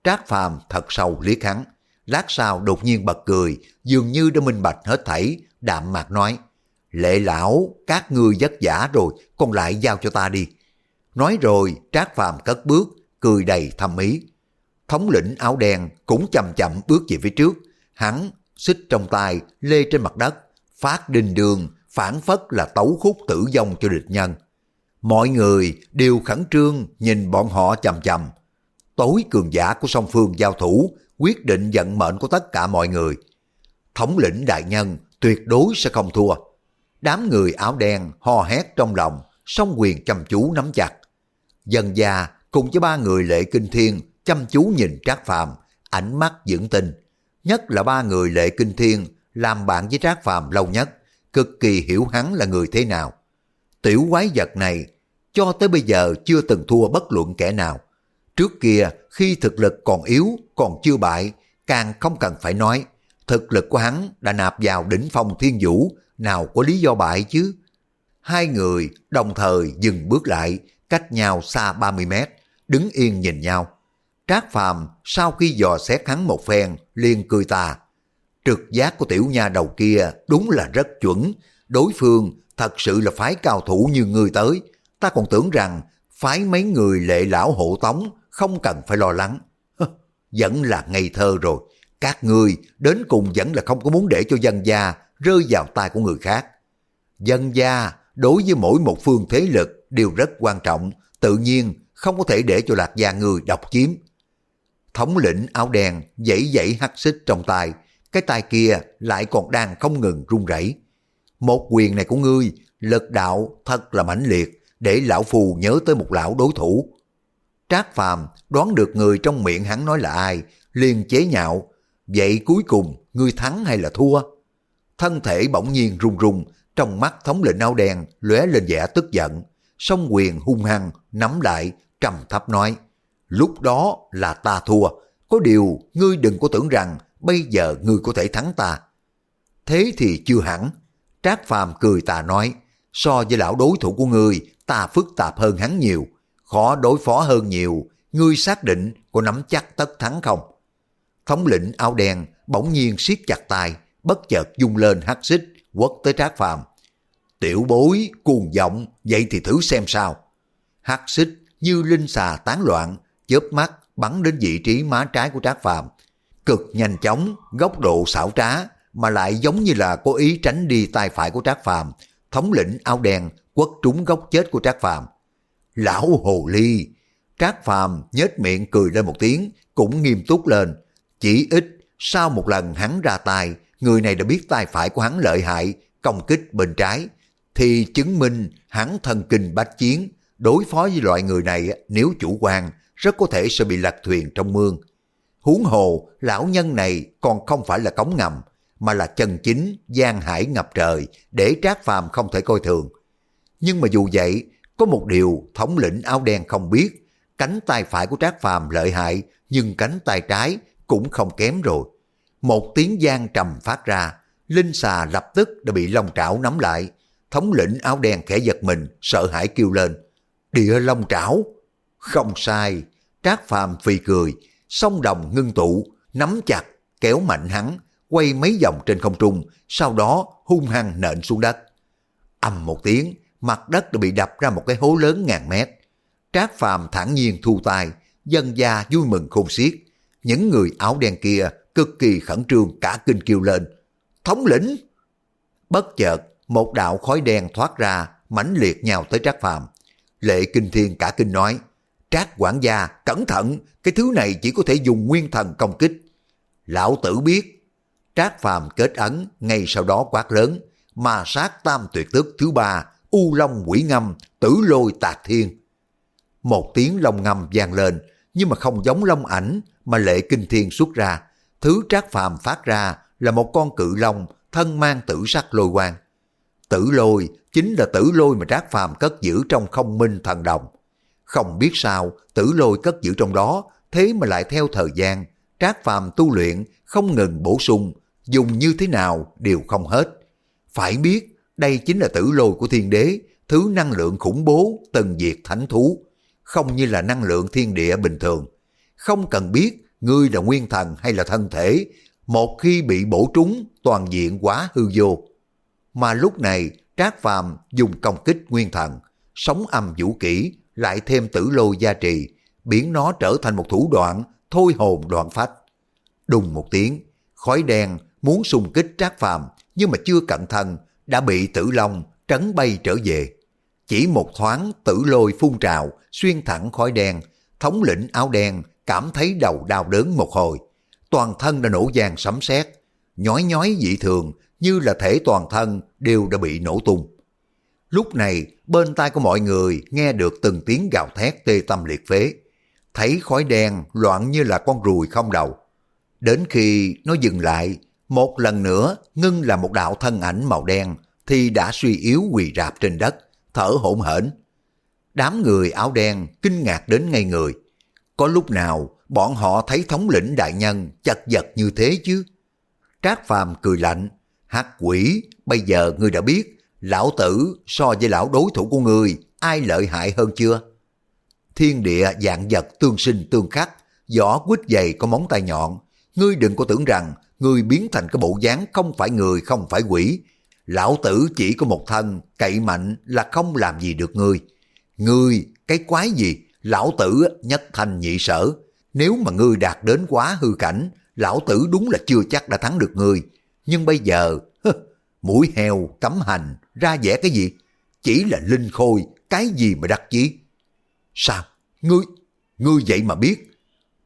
Trác Phàm thật sâu liếc hắn. Lát sau đột nhiên bật cười, dường như đã minh bạch hết thảy, đạm mạc nói. Lệ lão, các ngươi vất giả rồi, còn lại giao cho ta đi. Nói rồi, Trác Phàm cất bước, cười đầy thâm ý. Thống lĩnh áo đen cũng chậm chậm bước về phía trước. Hắn xích trong tay, lê trên mặt đất, phát đình đường, phản phất là tấu khúc tử vong cho địch nhân. Mọi người đều khẩn trương nhìn bọn họ chầm chầm. tối cường giả của song phương giao thủ, quyết định vận mệnh của tất cả mọi người. Thống lĩnh đại nhân tuyệt đối sẽ không thua. Đám người áo đen ho hét trong lòng, song quyền chăm chú nắm chặt. Dần già cùng với ba người lệ kinh thiên chăm chú nhìn Trác Phàm, ánh mắt dưỡng tình. Nhất là ba người lệ kinh thiên làm bạn với Trác Phàm lâu nhất, cực kỳ hiểu hắn là người thế nào. Tiểu quái vật này cho tới bây giờ chưa từng thua bất luận kẻ nào. Trước kia khi thực lực còn yếu, còn chưa bại, càng không cần phải nói. Thực lực của hắn đã nạp vào đỉnh phong thiên vũ, nào có lý do bại chứ. Hai người đồng thời dừng bước lại, cách nhau xa 30 mét, đứng yên nhìn nhau. Trác Phàm sau khi dò xét hắn một phen, liền cười tà. Trực giác của tiểu nha đầu kia đúng là rất chuẩn. Đối phương thật sự là phái cao thủ như người tới. Ta còn tưởng rằng phái mấy người lệ lão hộ tống không cần phải lo lắng. vẫn là ngây thơ rồi. Các người đến cùng vẫn là không có muốn để cho dân gia rơi vào tay của người khác. Dân gia đối với mỗi một phương thế lực đều rất quan trọng, tự nhiên không có thể để cho lạc gia người độc chiếm. Thống lĩnh áo đen dãy dãy hắc xích trong tay, cái tay kia lại còn đang không ngừng run rẩy. Một quyền này của ngươi, lực đạo thật là mãnh liệt, để lão phù nhớ tới một lão đối thủ. Trác Phàm đoán được người trong miệng hắn nói là ai, liền chế nhạo, vậy cuối cùng ngươi thắng hay là thua? Thân thể bỗng nhiên run run, trong mắt thống lĩnh áo đen lóe lên vẻ tức giận, song quyền hung hăng nắm lại, trầm thấp nói, lúc đó là ta thua, có điều ngươi đừng có tưởng rằng bây giờ ngươi có thể thắng ta. Thế thì chưa hẳn, Trác Phàm cười tà nói, so với lão đối thủ của ngươi, ta phức tạp hơn hắn nhiều, khó đối phó hơn nhiều, ngươi xác định có nắm chắc tất thắng không? Thống lĩnh áo đen bỗng nhiên siết chặt tay, bất chợt dung lên hắc xích, quất tới Trác Phàm. Tiểu bối, cuồng giọng, vậy thì thử xem sao. Hắc xích như linh xà tán loạn, chớp mắt bắn đến vị trí má trái của Trác Phàm. Cực nhanh chóng, góc độ xảo trá, mà lại giống như là cố ý tránh đi tay phải của Trác Phàm. Thống lĩnh áo đen quất trúng góc chết của Trác Phàm. Lão hồ ly! Trác Phàm nhếch miệng cười lên một tiếng, cũng nghiêm túc lên. Chỉ ít, sau một lần hắn ra tay, người này đã biết tay phải của hắn lợi hại, công kích bên trái, thì chứng minh hắn thần kinh bách chiến, đối phó với loại người này nếu chủ quan, rất có thể sẽ bị lật thuyền trong mương. Huống hồ, lão nhân này còn không phải là cống ngầm, mà là chân chính, gian hải ngập trời, để trác phàm không thể coi thường. Nhưng mà dù vậy, có một điều thống lĩnh áo đen không biết, cánh tay phải của trác phàm lợi hại, nhưng cánh tay trái cũng không kém rồi. Một tiếng gian trầm phát ra, linh xà lập tức đã bị long trảo nắm lại. Thống lĩnh áo đen khẽ giật mình, sợ hãi kêu lên. Địa long trảo? Không sai, trác phàm phì cười, song đồng ngưng tụ, nắm chặt, kéo mạnh hắn, quay mấy vòng trên không trung, sau đó hung hăng nện xuống đất. Âm một tiếng, mặt đất đã bị đập ra một cái hố lớn ngàn mét. Trác phàm thản nhiên thu tay, dân gia vui mừng khôn xiết. Những người áo đen kia cực kỳ khẩn trương cả kinh kêu lên. Thống lĩnh! Bất chợt, một đạo khói đen thoát ra, mãnh liệt nhào tới Trác Phàm. Lệ Kinh Thiên cả kinh nói, Trác quản gia, cẩn thận, cái thứ này chỉ có thể dùng nguyên thần công kích. Lão tử biết, Trác Phàm kết ấn, ngay sau đó quát lớn, mà sát tam tuyệt tức thứ ba, U Long quỷ ngâm, tử lôi tạc thiên. Một tiếng long ngâm vang lên, nhưng mà không giống long ảnh mà lệ kinh thiên xuất ra. Thứ Trác Phàm phát ra là một con cự long thân mang tử sắc lôi quang. Tử lôi chính là tử lôi mà Trác Phàm cất giữ trong không minh thần đồng. Không biết sao, tử lôi cất giữ trong đó, thế mà lại theo thời gian, Trác Phàm tu luyện không ngừng bổ sung, dùng như thế nào đều không hết. Phải biết, đây chính là tử lôi của thiên đế, thứ năng lượng khủng bố từng diệt thánh thú, không như là năng lượng thiên địa bình thường. Không cần biết ngươi là nguyên thần hay là thân thể, một khi bị bổ trúng toàn diện quá hư vô. Mà lúc này Trác Phàm dùng công kích nguyên thần, sống âm vũ kỹ, lại thêm tử lôi gia trì, biến nó trở thành một thủ đoạn thôi hồn đoạn phách. Đùng một tiếng, khói đen muốn xung kích Trác Phàm nhưng mà chưa cẩn thận đã bị tử long trấn bay trở về. Chỉ một thoáng tử lôi phun trào xuyên thẳng khói đen, thống lĩnh áo đen cảm thấy đầu đau đớn một hồi. Toàn thân đã nổ giang sấm sét, nhói nhói dị thường như là thể toàn thân đều đã bị nổ tung. Lúc này, bên tai của mọi người nghe được từng tiếng gào thét tê tâm liệt phế. Thấy khói đen loạn như là con ruồi không đầu. Đến khi nó dừng lại, một lần nữa ngưng là một đạo thân ảnh màu đen thì đã suy yếu quỳ rạp trên đất, thở hổn hển. Đám người áo đen kinh ngạc đến ngay người. Có lúc nào bọn họ thấy thống lĩnh đại nhân chật vật như thế chứ? Trác Phàm cười lạnh, hắc quỷ, bây giờ ngươi đã biết, lão tử so với lão đối thủ của người ai lợi hại hơn chưa? Thiên địa dạng vật tương sinh tương khắc, vỏ quýt dày có móng tay nhọn. Ngươi đừng có tưởng rằng ngươi biến thành cái bộ dáng không phải người không phải quỷ. Lão tử chỉ có một thân, cậy mạnh là không làm gì được ngươi. Ngươi, cái quái gì, lão tử nhất thành nhị sở. Nếu mà ngươi đạt đến quá hư cảnh, lão tử đúng là chưa chắc đã thắng được ngươi. Nhưng bây giờ, mũi heo, cấm hành, ra vẻ cái gì? Chỉ là linh khôi, cái gì mà đặc chí? Sao? Ngươi, ngươi vậy mà biết.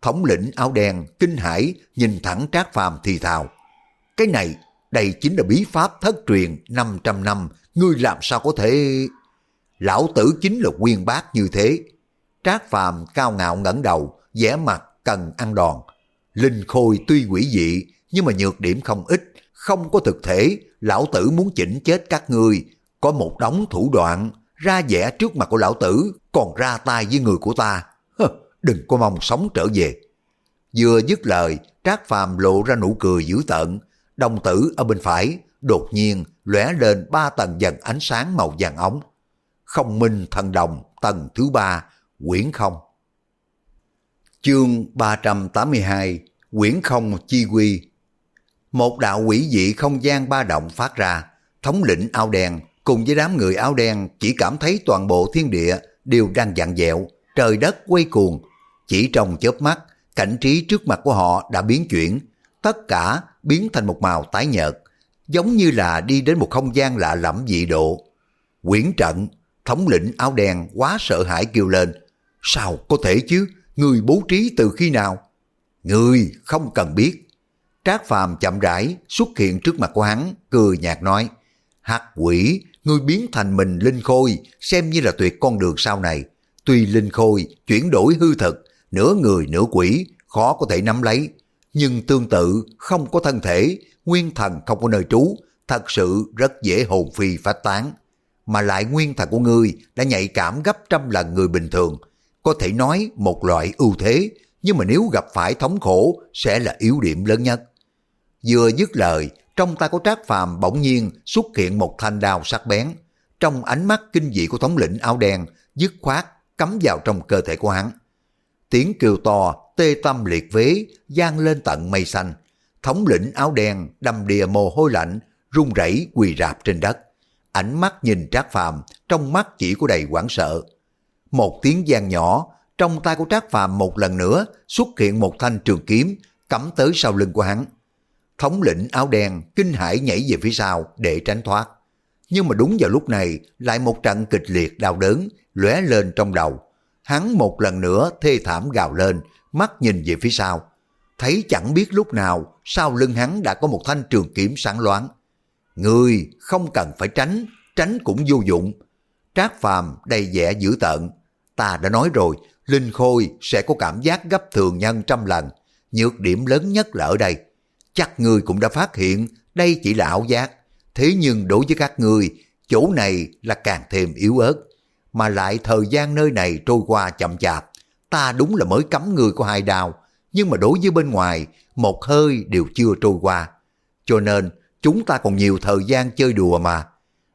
Thống lĩnh áo đen, kinh hãi nhìn thẳng Trác Phàm thì thào. Cái này, đây chính là bí pháp thất truyền 500 năm, ngươi làm sao có thể... Lão tử chính là quyên bác như thế. Trác Phàm cao ngạo ngẩng đầu, vẻ mặt cần ăn đòn. Linh Khôi tuy quỷ dị, nhưng mà nhược điểm không ít, không có thực thể, lão tử muốn chỉnh chết các ngươi. Có một đống thủ đoạn, ra vẻ trước mặt của lão tử, còn ra tay với người của ta. Hơ, đừng có mong sống trở về. Vừa dứt lời, Trác Phàm lộ ra nụ cười dữ tợn. Đồng tử ở bên phải, đột nhiên lóe lên ba tầng dần ánh sáng màu vàng ống. Không minh thần đồng, tầng thứ ba, quyển không. Chương 382 Quyển không chi quy một đạo quỷ dị không gian ba động phát ra, thống lĩnh áo đen cùng với đám người áo đen chỉ cảm thấy toàn bộ thiên địa đều đang dặn dẹo, trời đất quay cuồng. Chỉ trong chớp mắt, cảnh trí trước mặt của họ đã biến chuyển, tất cả biến thành một màu tái nhợt, giống như là đi đến một không gian lạ lẫm dị độ. Quyển trận, thống lĩnh áo đen quá sợ hãi kêu lên, sao có thể chứ, người bố trí từ khi nào? Người không cần biết. Trác Phàm chậm rãi xuất hiện trước mặt của hắn, cười nhạt nói, hắc quỷ, ngươi biến thành mình linh khôi, xem như là tuyệt con đường sau này. Tuy linh khôi chuyển đổi hư thực, nửa người nửa quỷ, khó có thể nắm lấy. Nhưng tương tự, không có thân thể, nguyên thần không có nơi trú, thật sự rất dễ hồn phi phát tán. Mà lại nguyên thần của ngươi đã nhạy cảm gấp trăm lần người bình thường. Có thể nói một loại ưu thế, nhưng mà nếu gặp phải thống khổ sẽ là yếu điểm lớn nhất. Vừa dứt lời, trong tay của Trác Phàm bỗng nhiên xuất hiện một thanh đao sắc bén. Trong ánh mắt kinh dị của thống lĩnh áo đen, dứt khoát cắm vào trong cơ thể của hắn. Tiếng kêu to, tê tâm liệt vế, gian lên tận mây xanh. Thống lĩnh áo đen đầm đìa mồ hôi lạnh, run rẩy quỳ rạp trên đất. Ánh mắt nhìn Trác Phàm, trong mắt chỉ có đầy hoảng sợ. Một tiếng gian nhỏ, trong tay của Trác Phàm một lần nữa xuất hiện một thanh trường kiếm cắm tới sau lưng của hắn. Thống lĩnh áo đen kinh hãi nhảy về phía sau để tránh thoát. Nhưng mà đúng vào lúc này lại một trận kịch liệt đau đớn lóe lên trong đầu. Hắn một lần nữa thê thảm gào lên, mắt nhìn về phía sau. Thấy chẳng biết lúc nào sau lưng hắn đã có một thanh trường kiếm sáng loáng. Người không cần phải tránh, tránh cũng vô dụng. Trác phàm đầy vẻ dữ tợn. Ta đã nói rồi, Linh Khôi sẽ có cảm giác gấp thường nhân trăm lần. Nhược điểm lớn nhất là ở đây. Chắc người cũng đã phát hiện đây chỉ là ảo giác. Thế nhưng đối với các người, chỗ này là càng thêm yếu ớt. Mà lại thời gian nơi này trôi qua chậm chạp. Ta đúng là mới cấm người của hai đào. Nhưng mà đối với bên ngoài, một hơi đều chưa trôi qua. Cho nên, chúng ta còn nhiều thời gian chơi đùa mà.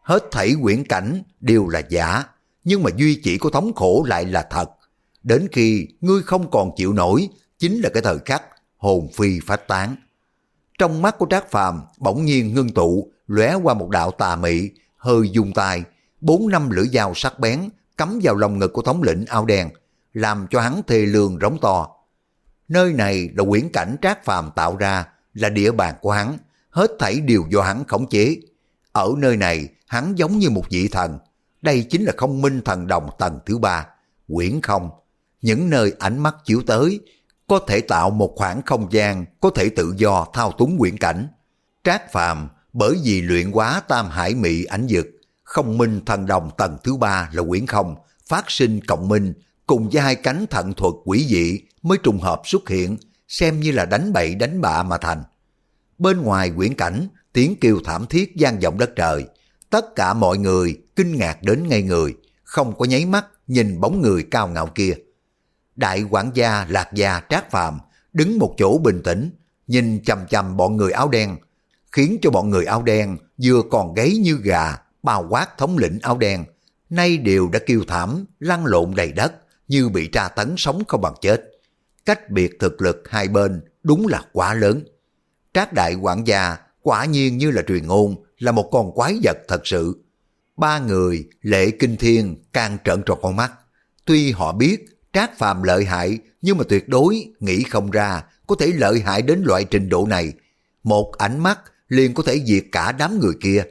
Hết thảy quyển cảnh đều là giả, nhưng mà duy chỉ có thống khổ lại là thật. Đến khi ngươi không còn chịu nổi, chính là cái thời khắc hồn phi phát tán. Trong mắt của Trác Phàm bỗng nhiên ngưng tụ, lóe qua một đạo tà mị, hơi dùng tay, bốn năm lưỡi dao sắc bén cắm vào lòng ngực của thống lĩnh ao đen, làm cho hắn thê lương rống to. Nơi này là quyển cảnh Trác Phàm tạo ra, là địa bàn của hắn, hết thảy đều do hắn khống chế. Ở nơi này, hắn giống như một vị thần. Đây chính là không minh thần đồng tầng thứ ba, quyển không. Những nơi ánh mắt chiếu tới, có thể tạo một khoảng không gian có thể tự do thao túng quyển cảnh. Trác Phàm bởi vì luyện quá tam hải mị ảnh dực, không minh thần đồng tầng thứ ba là quyển không, phát sinh cộng minh, cùng với hai cánh thận thuật quỷ dị mới trùng hợp xuất hiện, xem như là đánh bậy đánh bạ mà thành. Bên ngoài quyển cảnh, tiếng kêu thảm thiết gian vọng đất trời. Tất cả mọi người kinh ngạc đến ngay người, không có nháy mắt nhìn bóng người cao ngạo kia. Đại quản gia Lạc Gia Trác Phàm đứng một chỗ bình tĩnh, nhìn chầm chầm bọn người áo đen, khiến cho bọn người áo đen vừa còn gáy như gà, bao quát thống lĩnh áo đen, nay đều đã kêu thảm, lăn lộn đầy đất, như bị tra tấn sống không bằng chết. Cách biệt thực lực hai bên đúng là quá lớn. Trác đại quản gia quả nhiên như là truyền ngôn, là một con quái vật thật sự. Ba người lệ kinh thiên càng trợn tròn con mắt. Tuy họ biết Trác Phàm lợi hại nhưng mà tuyệt đối nghĩ không ra có thể lợi hại đến loại trình độ này. Một ánh mắt liền có thể diệt cả đám người kia,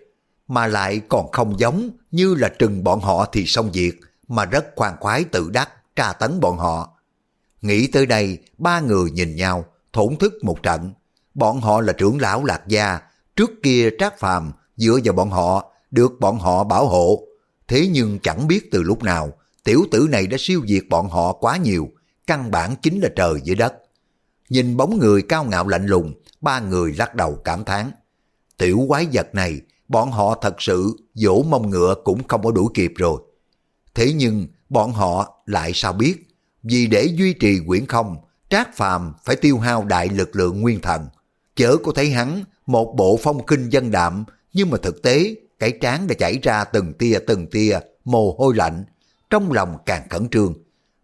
mà lại còn không giống như là trừng bọn họ thì xong diệt, mà rất khoan khoái tự đắc tra tấn bọn họ. Nghĩ tới đây, ba người nhìn nhau, thổn thức một trận. Bọn họ là trưởng lão lạc gia, trước kia trác phàm dựa vào bọn họ, được bọn họ bảo hộ. Thế nhưng chẳng biết từ lúc nào, tiểu tử này đã siêu diệt bọn họ quá nhiều, căn bản chính là trời dưới đất. Nhìn bóng người cao ngạo lạnh lùng, ba người lắc đầu cảm thán. Tiểu quái vật này, bọn họ thật sự dỗ mông ngựa cũng không có đuổi kịp rồi. Thế nhưng bọn họ lại sao biết, vì để duy trì quyển không, Trác Phàm phải tiêu hao đại lực lượng nguyên thần. Chớ có thấy hắn một bộ phong kinh dân đạm, nhưng mà thực tế cái trán đã chảy ra từng tia từng tia mồ hôi lạnh, trong lòng càng khẩn trương.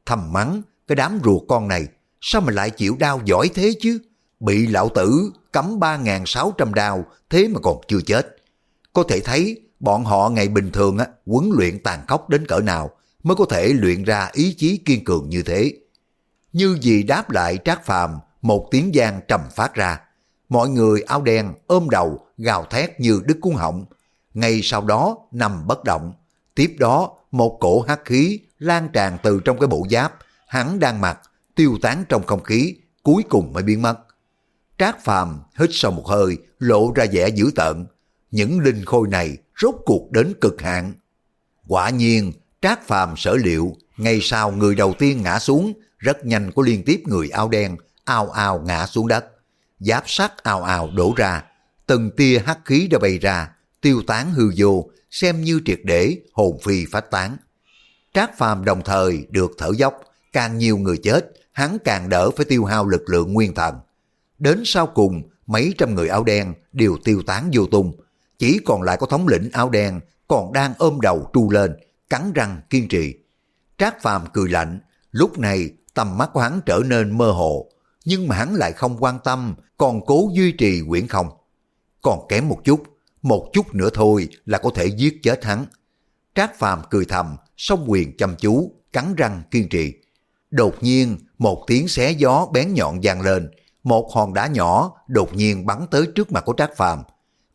Thầm mắng cái đám ruột con này, sao mà lại chịu đau giỏi thế chứ? Bị lão tử cấm 3.600 đao, thế mà còn chưa chết. Có thể thấy bọn họ ngày bình thường á, huấn luyện tàn khốc đến cỡ nào mới có thể luyện ra ý chí kiên cường như thế. Như gì đáp lại trác phàm, một tiếng giang trầm phát ra. Mọi người áo đen ôm đầu, gào thét như đứt cuốn họng. Ngay sau đó nằm bất động. Tiếp đó một cổ hắc khí lan tràn từ trong cái bộ giáp hắn đang mặc, tiêu tán trong không khí, cuối cùng mới biến mất. Trác Phàm hít sâu một hơi, lộ ra vẻ dữ tợn. Những linh khôi này rốt cuộc đến cực hạn. Quả nhiên, Trác Phàm sở liệu, ngay sau người đầu tiên ngã xuống, rất nhanh có liên tiếp người ao đen, ao ao ngã xuống đất. Giáp sắt ao ao đổ ra, từng tia hắc khí đã bay ra, tiêu tán hư vô, xem như triệt để hồn phi phát tán. Trác Phàm đồng thời được thở dốc, càng nhiều người chết, hắn càng đỡ phải tiêu hao lực lượng nguyên thần. Đến sau cùng, mấy trăm người áo đen đều tiêu tán vô tung. Chỉ còn lại có thống lĩnh áo đen còn đang ôm đầu tru lên, cắn răng kiên trì. Trác Phàm cười lạnh, lúc này tầm mắt của hắn trở nên mơ hồ, nhưng mà hắn lại không quan tâm, còn cố duy trì quyển không. Còn kém một chút, một chút nữa thôi là có thể giết chết hắn. Trác Phàm cười thầm, song quyền chăm chú, cắn răng kiên trì. Đột nhiên, một tiếng xé gió bén nhọn vang lên, một hòn đá nhỏ đột nhiên bắn tới trước mặt của Trác Phàm.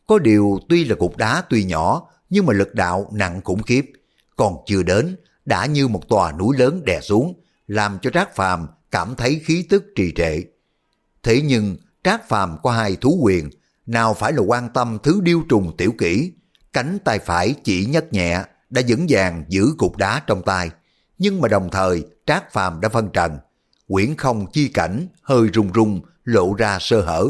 Có điều tuy là cục đá tuy nhỏ, nhưng mà lực đạo nặng khủng khiếp, còn chưa đến, đã như một tòa núi lớn đè xuống, làm cho Trác Phàm cảm thấy khí tức trì trệ. Thế nhưng, Trác Phàm có hai thú quyền, nào phải là quan tâm thứ điêu trùng tiểu kỹ, cánh tay phải chỉ nhấc nhẹ, đã vững vàng giữ cục đá trong tay, nhưng mà đồng thời Trác Phàm đã phân trần, quyển không chi cảnh hơi rung rung lộ ra sơ hở.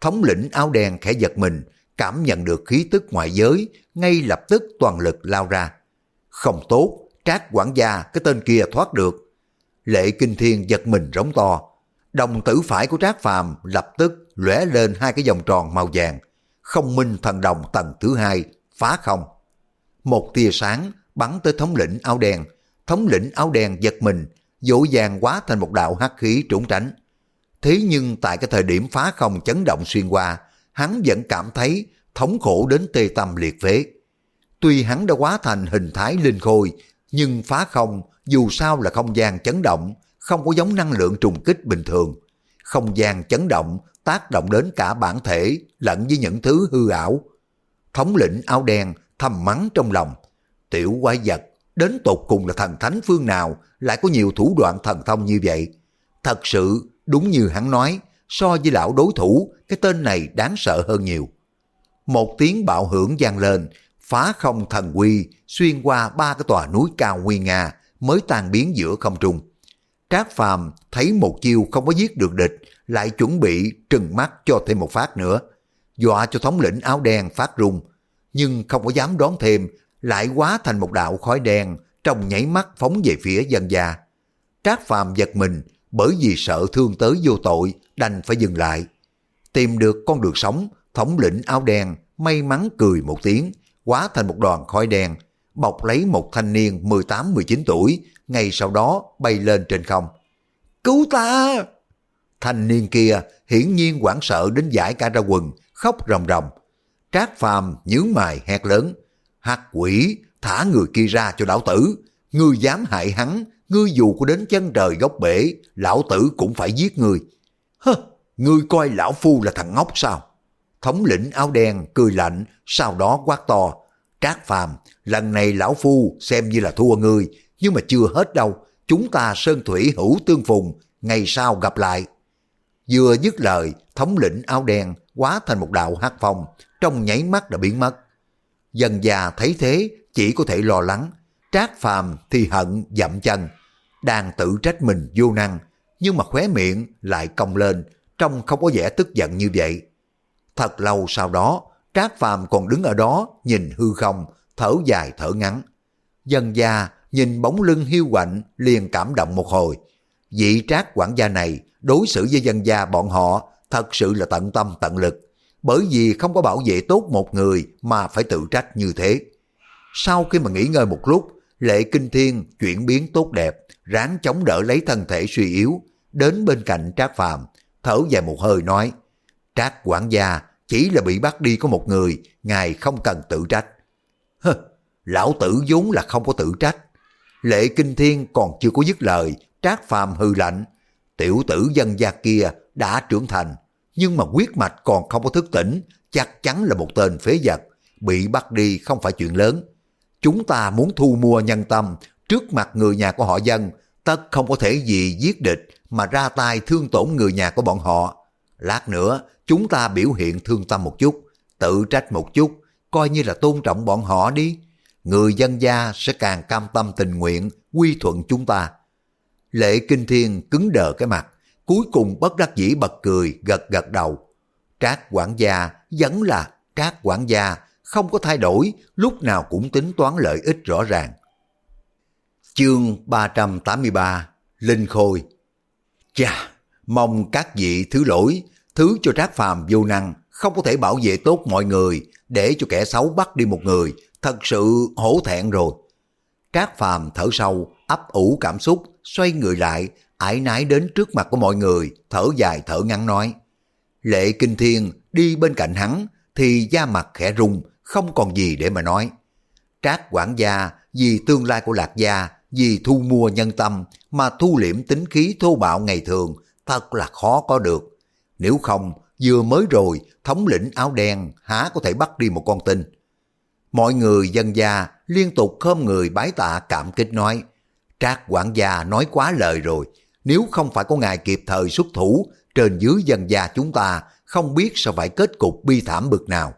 Thống lĩnh áo đen khẽ giật mình, cảm nhận được khí tức ngoại giới, ngay lập tức toàn lực lao ra. Không tốt, trác quản gia cái tên kia thoát được. Lệ kinh thiên giật mình rống to. Đồng tử phải của trác phàm lập tức lóe lên hai cái vòng tròn màu vàng. Không minh thần đồng tầng thứ hai, phá không. Một tia sáng bắn tới thống lĩnh áo đen. Thống lĩnh áo đen giật mình, dỗ dàng quá thành một đạo hắc khí trốn tránh. Thế nhưng tại cái thời điểm phá không chấn động xuyên qua, hắn vẫn cảm thấy thống khổ đến tê tâm liệt phế. Tuy hắn đã quá thành hình thái linh khôi, nhưng phá không dù sao là không gian chấn động, không có giống năng lượng trùng kích bình thường. Không gian chấn động tác động đến cả bản thể lẫn với những thứ hư ảo. Thống lĩnh áo đen thầm mắng trong lòng. Tiểu quái vật, đến tột cùng là thần thánh phương nào lại có nhiều thủ đoạn thần thông như vậy. Thật sự Đúng như hắn nói, so với lão đối thủ, cái tên này đáng sợ hơn nhiều. Một tiếng bạo hưởng vang lên, phá không thần quy xuyên qua ba cái tòa núi cao nguy nga mới tan biến giữa không trung. Trác Phàm thấy một chiêu không có giết được địch, lại chuẩn bị trừng mắt cho thêm một phát nữa. Dọa cho thống lĩnh áo đen phát rung, nhưng không có dám đón thêm, lại hóa thành một đạo khói đen trong nhảy mắt phóng về phía dân gia. Trác Phàm giật mình bởi vì sợ thương tới vô tội đành phải dừng lại. Tìm được con đường sống, thống lĩnh áo đen may mắn cười một tiếng, hóa thành một đoàn khói đen, bọc lấy một thanh niên 18-19 tuổi, ngay sau đó bay lên trên không. Cứu ta! Thanh niên kia hiển nhiên hoảng sợ đến giải cả ra quần, khóc ròng ròng. Trác phàm nhướng mày hét lớn. Hắc quỷ, thả người kia ra cho lão tử. Ngươi dám hại hắn, ngươi dù có đến chân trời góc bể, lão tử cũng phải giết ngươi. Hơ, ngươi coi lão phu là thằng ngốc sao? Thống lĩnh áo đen cười lạnh, sau đó quát to. Trác phàm, lần này lão phu xem như là thua ngươi, nhưng mà chưa hết đâu. Chúng ta sơn thủy hữu tương phùng, ngày sau gặp lại. Vừa dứt lời, thống lĩnh áo đen hóa thành một đạo hát phong, trong nháy mắt đã biến mất. Dần già thấy thế, chỉ có thể lo lắng. Trác phàm thì hận dậm chân, đang tự trách mình vô năng, nhưng mà khóe miệng lại cong lên, trông không có vẻ tức giận như vậy. Thật lâu sau đó, Trác Phàm còn đứng ở đó nhìn hư không, thở dài thở ngắn. Dần già nhìn bóng lưng hiu quạnh liền cảm động một hồi. Vị Trác quản gia này đối xử với dân gia bọn họ thật sự là tận tâm tận lực, bởi vì không có bảo vệ tốt một người mà phải tự trách như thế. Sau khi mà nghỉ ngơi một lúc, Lệ Kinh Thiên chuyển biến tốt đẹp, ráng chống đỡ lấy thân thể suy yếu, đến bên cạnh Trác Phàm, thở dài một hơi nói, Trác quản gia chỉ là bị bắt đi có một người, ngài không cần tự trách. Hơ, lão tử vốn là không có tự trách. Lệ Kinh Thiên còn chưa có dứt lời, Trác Phàm hư lạnh. Tiểu tử dân gia kia đã trưởng thành, nhưng mà quyết mạch còn không có thức tỉnh, chắc chắn là một tên phế vật. Bị bắt đi không phải chuyện lớn. Chúng ta muốn thu mua nhân tâm trước mặt người nhà của họ dân, tất không có thể gì giết địch mà ra tay thương tổn người nhà của bọn họ. Lát nữa, chúng ta biểu hiện thương tâm một chút, tự trách một chút, coi như là tôn trọng bọn họ đi. Người dân gia sẽ càng cam tâm tình nguyện, quy thuận chúng ta. Lệ Kinh Thiên cứng đờ cái mặt, cuối cùng bất đắc dĩ bật cười, gật gật đầu. Trác quản gia vẫn là trác quản gia, không có thay đổi, lúc nào cũng tính toán lợi ích rõ ràng. Chương 383 Linh Khôi Chà, mong các vị thứ lỗi, thứ cho Trác Phàm vô năng, không có thể bảo vệ tốt mọi người, để cho kẻ xấu bắt đi một người, thật sự hổ thẹn rồi. Trác Phàm thở sâu, ấp ủ cảm xúc, xoay người lại, ải nái đến trước mặt của mọi người, thở dài thở ngắn nói. Lệ Kinh Thiên đi bên cạnh hắn, thì da mặt khẽ rung, không còn gì để mà nói. Trác quản gia vì tương lai của Lạc Gia, vì thu mua nhân tâm mà thu liễm tính khí thô bạo ngày thường, thật là khó có được. Nếu không, vừa mới rồi, thống lĩnh áo đen há có thể bắt đi một con tin. Mọi người dân gia liên tục khom người bái tạ cảm kích nói, Trác quản gia nói quá lời rồi, nếu không phải có ngài kịp thời xuất thủ, trên dưới dân gia chúng ta không biết sao phải kết cục bi thảm bực nào.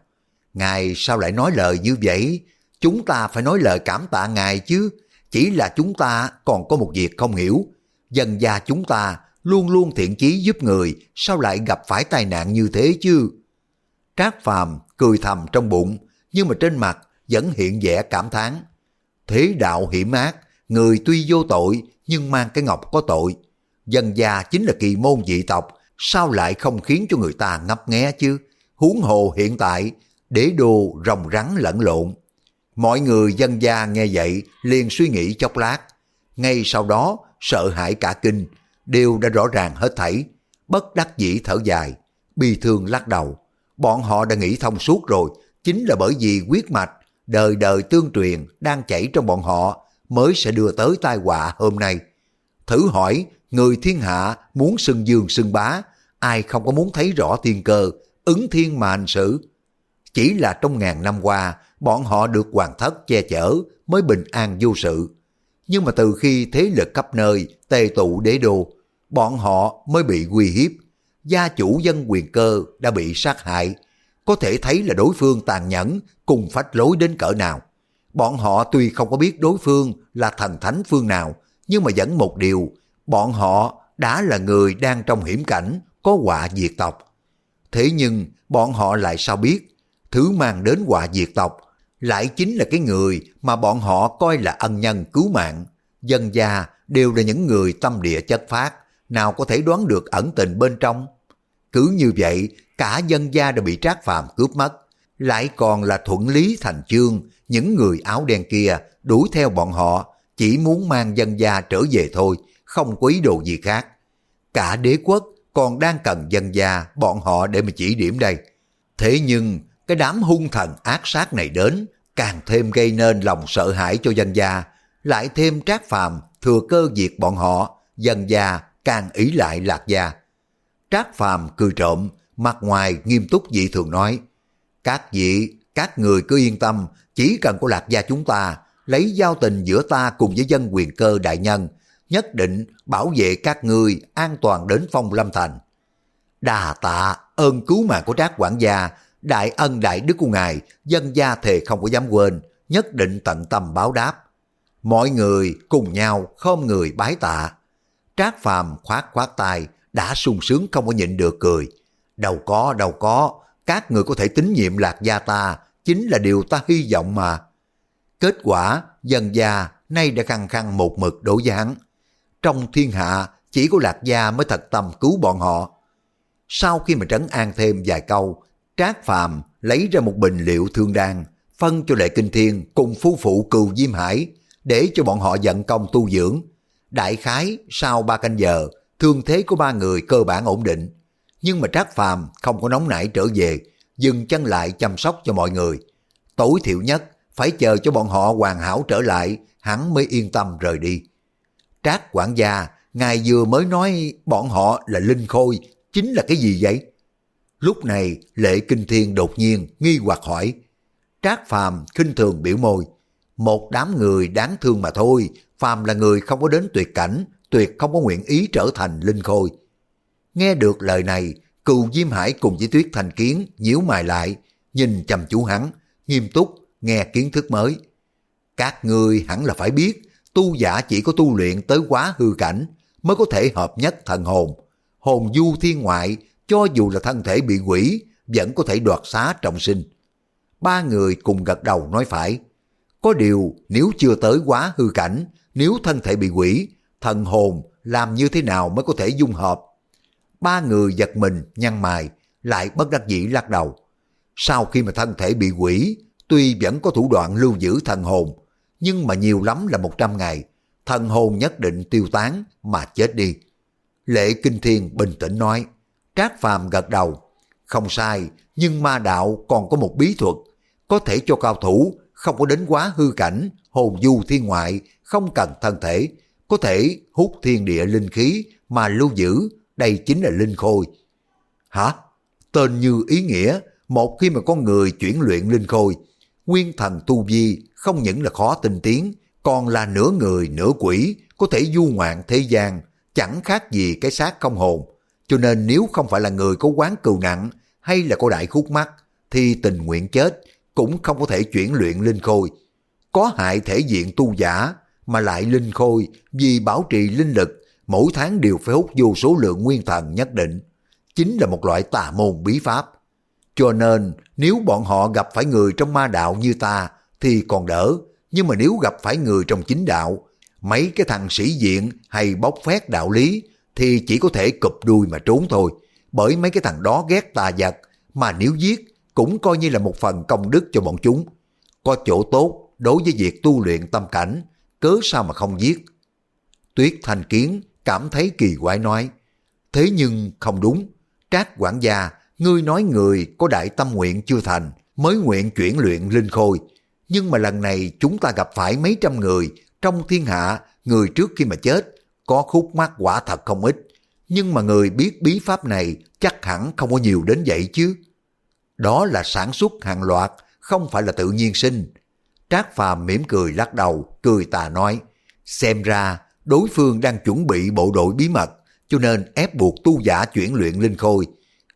Ngài sao lại nói lời như vậy? Chúng ta phải nói lời cảm tạ ngài chứ, chỉ là chúng ta còn có một việc không hiểu. Dân gia chúng ta luôn luôn thiện chí giúp người, sao lại gặp phải tai nạn như thế chứ? Trác Phàm cười thầm trong bụng, nhưng mà trên mặt vẫn hiện vẻ cảm thán. Thế đạo hiểm ác, người tuy vô tội nhưng mang cái ngọc có tội. Dân gia chính là kỳ môn dị tộc, sao lại không khiến cho người ta ngấp nghé chứ? Huống hồ hiện tại, đế đô rồng rắn lẫn lộn. Mọi người dân gia nghe vậy liền suy nghĩ chốc lát. Ngay sau đó, sợ hãi cả kinh, đều đã rõ ràng hết thảy. Bất đắc dĩ thở dài, bi thương lắc đầu. Bọn họ đã nghĩ thông suốt rồi, chính là bởi vì quyết mạch, đời đời tương truyền đang chảy trong bọn họ mới sẽ đưa tới tai họa hôm nay. Thử hỏi, người thiên hạ muốn sưng dương sưng bá, ai không có muốn thấy rõ thiên cơ, ứng thiên mà hành xử. Chỉ là trong ngàn năm qua, bọn họ được hoàng thất che chở mới bình an vô sự. Nhưng mà từ khi thế lực khắp nơi tề tụ đế đô, bọn họ mới bị uy hiếp. Gia chủ dân quyền cơ đã bị sát hại. Có thể thấy là đối phương tàn nhẫn cùng phách lối đến cỡ nào. Bọn họ tuy không có biết đối phương là thần thánh phương nào, nhưng mà vẫn một điều, bọn họ đã là người đang trong hiểm cảnh, có họa diệt tộc. Thế nhưng bọn họ lại sao biết, thứ mang đến họa diệt tộc lại chính là cái người mà bọn họ coi là ân nhân cứu mạng. Dân gia đều là những người tâm địa chất phát, nào có thể đoán được ẩn tình bên trong. Cứ như vậy, cả dân gia đã bị trác phàm cướp mất, lại còn là thuận lý thành chương, những người áo đen kia đuổi theo bọn họ, chỉ muốn mang dân gia trở về thôi, không có ý đồ gì khác. Cả đế quốc còn đang cần dân gia bọn họ để mà chỉ điểm đây. Thế nhưng, cái đám hung thần ác sát này đến, càng thêm gây nên lòng sợ hãi cho dân gia, lại thêm trác phàm thừa cơ diệt bọn họ, dân gia càng ý lại lạc gia. Trác phàm cười trộm, mặt ngoài nghiêm túc dị thường nói, các vị, các người cứ yên tâm, chỉ cần có lạc gia chúng ta, lấy giao tình giữa ta cùng với dân quyền cơ đại nhân, nhất định bảo vệ các ngươi an toàn đến phong lâm thành. Đà tạ ơn cứu mạng của trác quản gia, đại ân đại đức của ngài, dân gia thề không có dám quên, nhất định tận tâm báo đáp. Mọi người cùng nhau khom người bái tạ. Trác phàm khoát khoát tay, đã sung sướng không có nhịn được cười. Đâu có, đâu có, các người có thể tín nhiệm lạc gia ta, chính là điều ta hy vọng mà. Kết quả, dân gia nay đã khăng khăng một mực đổ gián. Trong thiên hạ, chỉ có lạc gia mới thật tâm cứu bọn họ. Sau khi mà trấn an thêm vài câu, Trác Phàm lấy ra một bình liệu thương đan, phân cho Lệ Kinh Thiên cùng phu phụ cừu Diêm Hải, để cho bọn họ dẫn công tu dưỡng. Đại khái, sau ba canh giờ, thương thế của ba người cơ bản ổn định. Nhưng mà Trác Phàm không có nóng nảy trở về, dừng chân lại chăm sóc cho mọi người. Tối thiểu nhất, phải chờ cho bọn họ hoàn hảo trở lại, hắn mới yên tâm rời đi. Trác quản gia, ngài vừa mới nói bọn họ là linh khôi, chính là cái gì vậy? Lúc này, Lệ Kinh Thiên đột nhiên nghi hoặc hỏi. Trác Phàm khinh thường biểu môi. Một đám người đáng thương mà thôi, Phàm là người không có đến tuyệt cảnh, tuyệt không có nguyện ý trở thành linh khôi. Nghe được lời này, cừu Diêm Hải cùng với Tuyết Thành Kiến nhíu mày lại, nhìn chăm chú hắn, nghiêm túc, nghe kiến thức mới. Các ngươi hẳn là phải biết, tu giả chỉ có tu luyện tới quá hư cảnh mới có thể hợp nhất thần hồn. Hồn du thiên ngoại, cho dù là thân thể bị quỷ, vẫn có thể đoạt xá trọng sinh. Ba người cùng gật đầu nói phải. Có điều nếu chưa tới quá hư cảnh, nếu thân thể bị quỷ, thần hồn làm như thế nào mới có thể dung hợp? Ba người giật mình, nhăn mày, lại bất đắc dĩ lắc đầu. Sau khi mà thân thể bị quỷ, tuy vẫn có thủ đoạn lưu giữ thần hồn, nhưng mà nhiều lắm là 100 ngày, thần hồn nhất định tiêu tán mà chết đi. Lệ Kinh Thiên bình tĩnh nói, Trác Phàm gật đầu, không sai, nhưng ma đạo còn có một bí thuật, có thể cho cao thủ không có đến quá hư cảnh, hồn du thiên ngoại, không cần thân thể, có thể hút thiên địa linh khí mà lưu giữ, đây chính là linh khôi. Hả? Tên như ý nghĩa, một khi mà con người chuyển luyện linh khôi, nguyên thần tu vi không những là khó tinh tiến, còn là nửa người nửa quỷ, có thể du ngoạn thế gian, chẳng khác gì cái xác không hồn. Cho nên nếu không phải là người có quán cừu nặng hay là có đại khúc mắt, thì tình nguyện chết cũng không có thể chuyển luyện linh khôi. Có hại thể diện tu giả, mà lại linh khôi vì bảo trì linh lực, mỗi tháng đều phải hút vô số lượng nguyên thần nhất định. Chính là một loại tà môn bí pháp. Cho nên nếu bọn họ gặp phải người trong ma đạo như ta thì còn đỡ, nhưng mà nếu gặp phải người trong chính đạo, mấy cái thằng sĩ diện hay bóc phét đạo lý thì chỉ có thể cụp đuôi mà trốn thôi. Bởi mấy cái thằng đó ghét tà vật, mà nếu giết cũng coi như là một phần công đức cho bọn chúng. Có chỗ tốt đối với việc tu luyện tâm cảnh, cớ sao mà không giết. Tuyết Thanh Kiến cảm thấy kỳ quái nói, thế nhưng không đúng, Trác quản gia, ngươi nói người có đại tâm nguyện chưa thành, mới nguyện chuyển luyện linh khôi. Nhưng mà lần này chúng ta gặp phải mấy trăm người, trong thiên hạ, người trước khi mà chết, có khúc mắc quả thật không ít. Nhưng mà người biết bí pháp này chắc hẳn không có nhiều đến vậy chứ. Đó là sản xuất hàng loạt, không phải là tự nhiên sinh. Trác Phàm mỉm cười lắc đầu, cười tà nói, xem ra đối phương đang chuẩn bị bộ đội bí mật, cho nên ép buộc tu giả chuyển luyện linh khôi.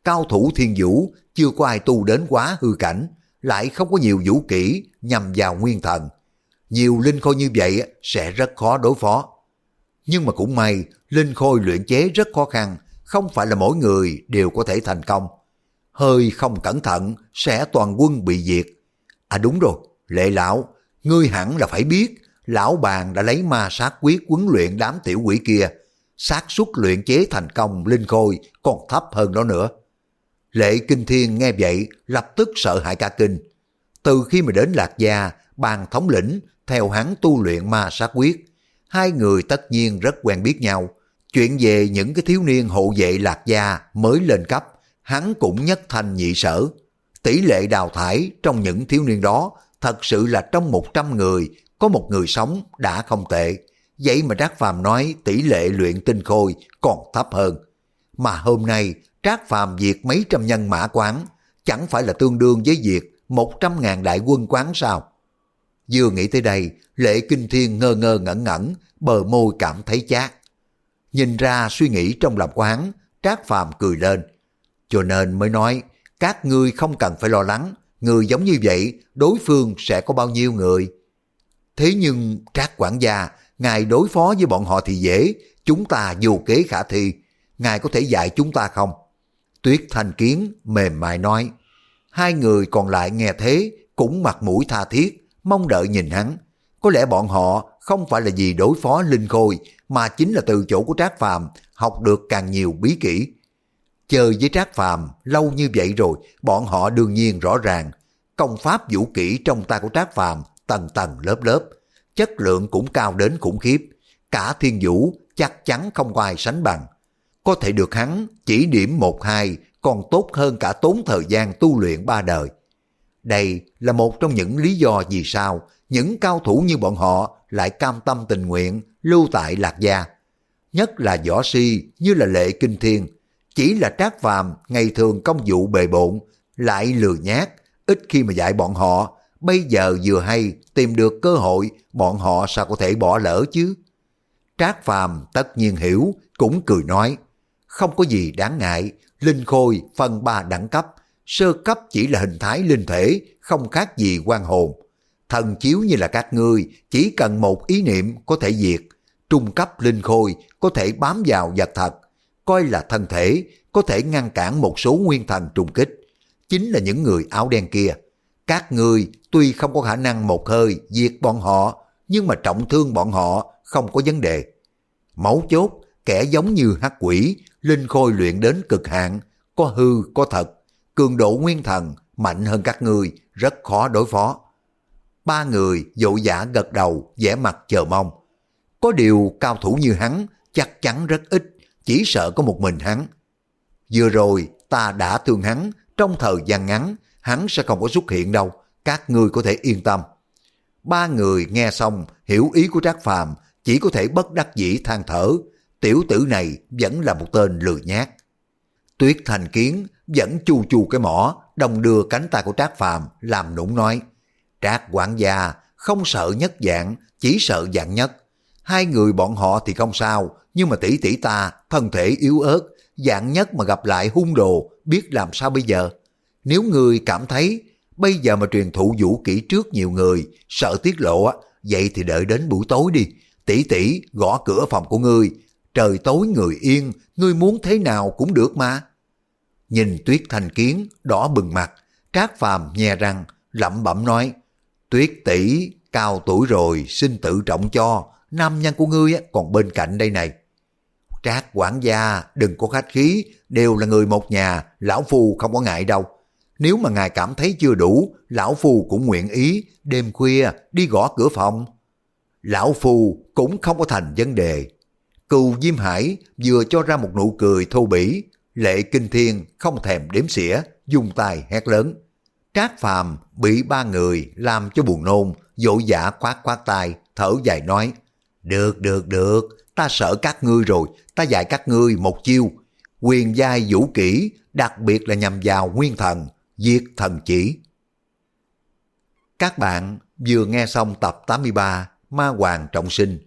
Cao thủ thiên vũ chưa có ai tu đến quá hư cảnh, lại không có nhiều vũ kỹ nhằm vào nguyên thần. Nhiều linh khôi như vậy sẽ rất khó đối phó. Nhưng mà cũng may, linh khôi luyện chế rất khó khăn, không phải là mỗi người đều có thể thành công. Hơi không cẩn thận sẽ toàn quân bị diệt. À đúng rồi, lệ lão, ngươi hẳn là phải biết, lão bàn đã lấy ma sát quyết quấn luyện đám tiểu quỷ kia, xác suất luyện chế thành công linh khôi còn thấp hơn đó nữa. Lệ Kinh Thiên nghe vậy lập tức sợ hãi cả kinh. Từ khi mà đến Lạc Gia, bàn thống lĩnh theo hắn tu luyện ma sát quyết, hai người tất nhiên rất quen biết nhau. Chuyện về những cái thiếu niên hộ vệ Lạc Gia mới lên cấp, hắn cũng nhất thành nhị sở. Tỷ lệ đào thải trong những thiếu niên đó thật sự là trong 100 người có một người sống đã không tệ. Vậy mà Trác Phàm nói tỷ lệ luyện tinh khôi còn thấp hơn. Mà hôm nay Trác Phàm diệt mấy trăm nhân mã quán chẳng phải là tương đương với việc một trăm ngàn đại quân quán sao? Vừa nghĩ tới đây, Lệ Kinh Thiên ngơ ngơ ngẩn ngẩn, bờ môi cảm thấy chát. Nhìn ra suy nghĩ trong lòng quán, Trác Phàm cười lên. Cho nên mới nói, các ngươi không cần phải lo lắng, người giống như vậy, đối phương sẽ có bao nhiêu người. Thế nhưng Trác quản gia, ngài đối phó với bọn họ thì dễ, chúng ta dù kế khả thi. Ngài có thể dạy chúng ta không? Tuyết Thanh Kiến mềm mại nói. Hai người còn lại nghe thế cũng mặt mũi tha thiết, mong đợi nhìn hắn. Có lẽ bọn họ không phải là vì đối phó Linh Khôi, mà chính là từ chỗ của Trác Phàm học được càng nhiều bí kỹ. Chơi với Trác Phàm lâu như vậy rồi, bọn họ đương nhiên rõ ràng. Công pháp vũ kỹ trong tay của Trác Phàm tầng tầng lớp lớp, chất lượng cũng cao đến khủng khiếp. Cả thiên vũ chắc chắn không có ai sánh bằng. Có thể được hắn chỉ điểm một hai còn tốt hơn cả tốn thời gian tu luyện ba đời. Đây là một trong những lý do vì sao những cao thủ như bọn họ lại cam tâm tình nguyện lưu tại Lạc Gia. Nhất là võ si như là Lệ Kinh Thiên, chỉ là trác phàm ngày thường công vụ bề bộn, lại lừa nhát, ít khi mà dạy bọn họ, bây giờ vừa hay tìm được cơ hội, bọn họ sao có thể bỏ lỡ chứ? Trác phàm tất nhiên hiểu, cũng cười nói, không có gì đáng ngại, linh khôi phân ba đẳng cấp, sơ cấp chỉ là hình thái linh thể, không khác gì quan hồn. Thần chiếu như là các ngươi, chỉ cần một ý niệm có thể diệt. Trung cấp linh khôi có thể bám vào vật thật, coi là thân thể, có thể ngăn cản một số nguyên thần trùng kích. Chính là những người áo đen kia. Các ngươi tuy không có khả năng một hơi diệt bọn họ, nhưng mà trọng thương bọn họ không có vấn đề. Máu chốt, kẻ giống như hắc quỷ, linh khôi luyện đến cực hạn, có hư có thật, cường độ nguyên thần mạnh hơn các ngươi, rất khó đối phó. Ba người dỗ dã gật đầu, vẻ mặt chờ mong. Có điều cao thủ như hắn chắc chắn rất ít, chỉ sợ có một mình hắn. Vừa rồi ta đã thương hắn, trong thời gian ngắn hắn sẽ không có xuất hiện đâu, các ngươi có thể yên tâm. Ba người nghe xong hiểu ý của Trác Phàm chỉ có thể bất đắc dĩ than thở, tiểu tử này vẫn là một tên lừa nhát. Tuyết Thành Kiến vẫn chu chu cái mỏ, đồng đưa cánh tay của Trác Phàm làm nũng nói. Trác quản gia không sợ nhất dạng, chỉ sợ dạng nhất. Hai người bọn họ thì không sao, nhưng mà tỷ tỷ ta thân thể yếu ớt, dạng nhất mà gặp lại hung đồ, biết làm sao bây giờ? Nếu người cảm thấy bây giờ mà truyền thụ vũ kỹ trước nhiều người, sợ tiết lộ á, vậy thì đợi đến buổi tối đi. Tỷ tỷ gõ cửa phòng của ngươi, trời tối người yên, ngươi muốn thế nào cũng được mà. Nhìn Tuyết Thanh Kiến đỏ bừng mặt, Trác Phàm nhè răng, lẩm bẩm nói, Tuyết tỷ cao tuổi rồi, xin tự trọng cho, nam nhân của ngươi còn bên cạnh đây này. Trác quản gia, đừng có khách khí, đều là người một nhà, lão phu không có ngại đâu. Nếu mà ngài cảm thấy chưa đủ, lão phu cũng nguyện ý, đêm khuya đi gõ cửa phòng. Lão phu cũng không có thành vấn đề. Cừu Diêm Hải vừa cho ra một nụ cười thô bỉ, lệ kinh thiên không thèm đếm xỉa, dùng tay hét lớn. Trác Phàm bị ba người làm cho buồn nôn, dỗ dã khoát khoát tay, thở dài nói, Được, được, được, ta sợ các ngươi rồi, ta dạy các ngươi một chiêu. Quyền giai vũ kỹ, đặc biệt là nhằm vào nguyên thần, diệt thần chỉ. Các bạn vừa nghe xong tập 83 Ma Hoàng Trọng Sinh.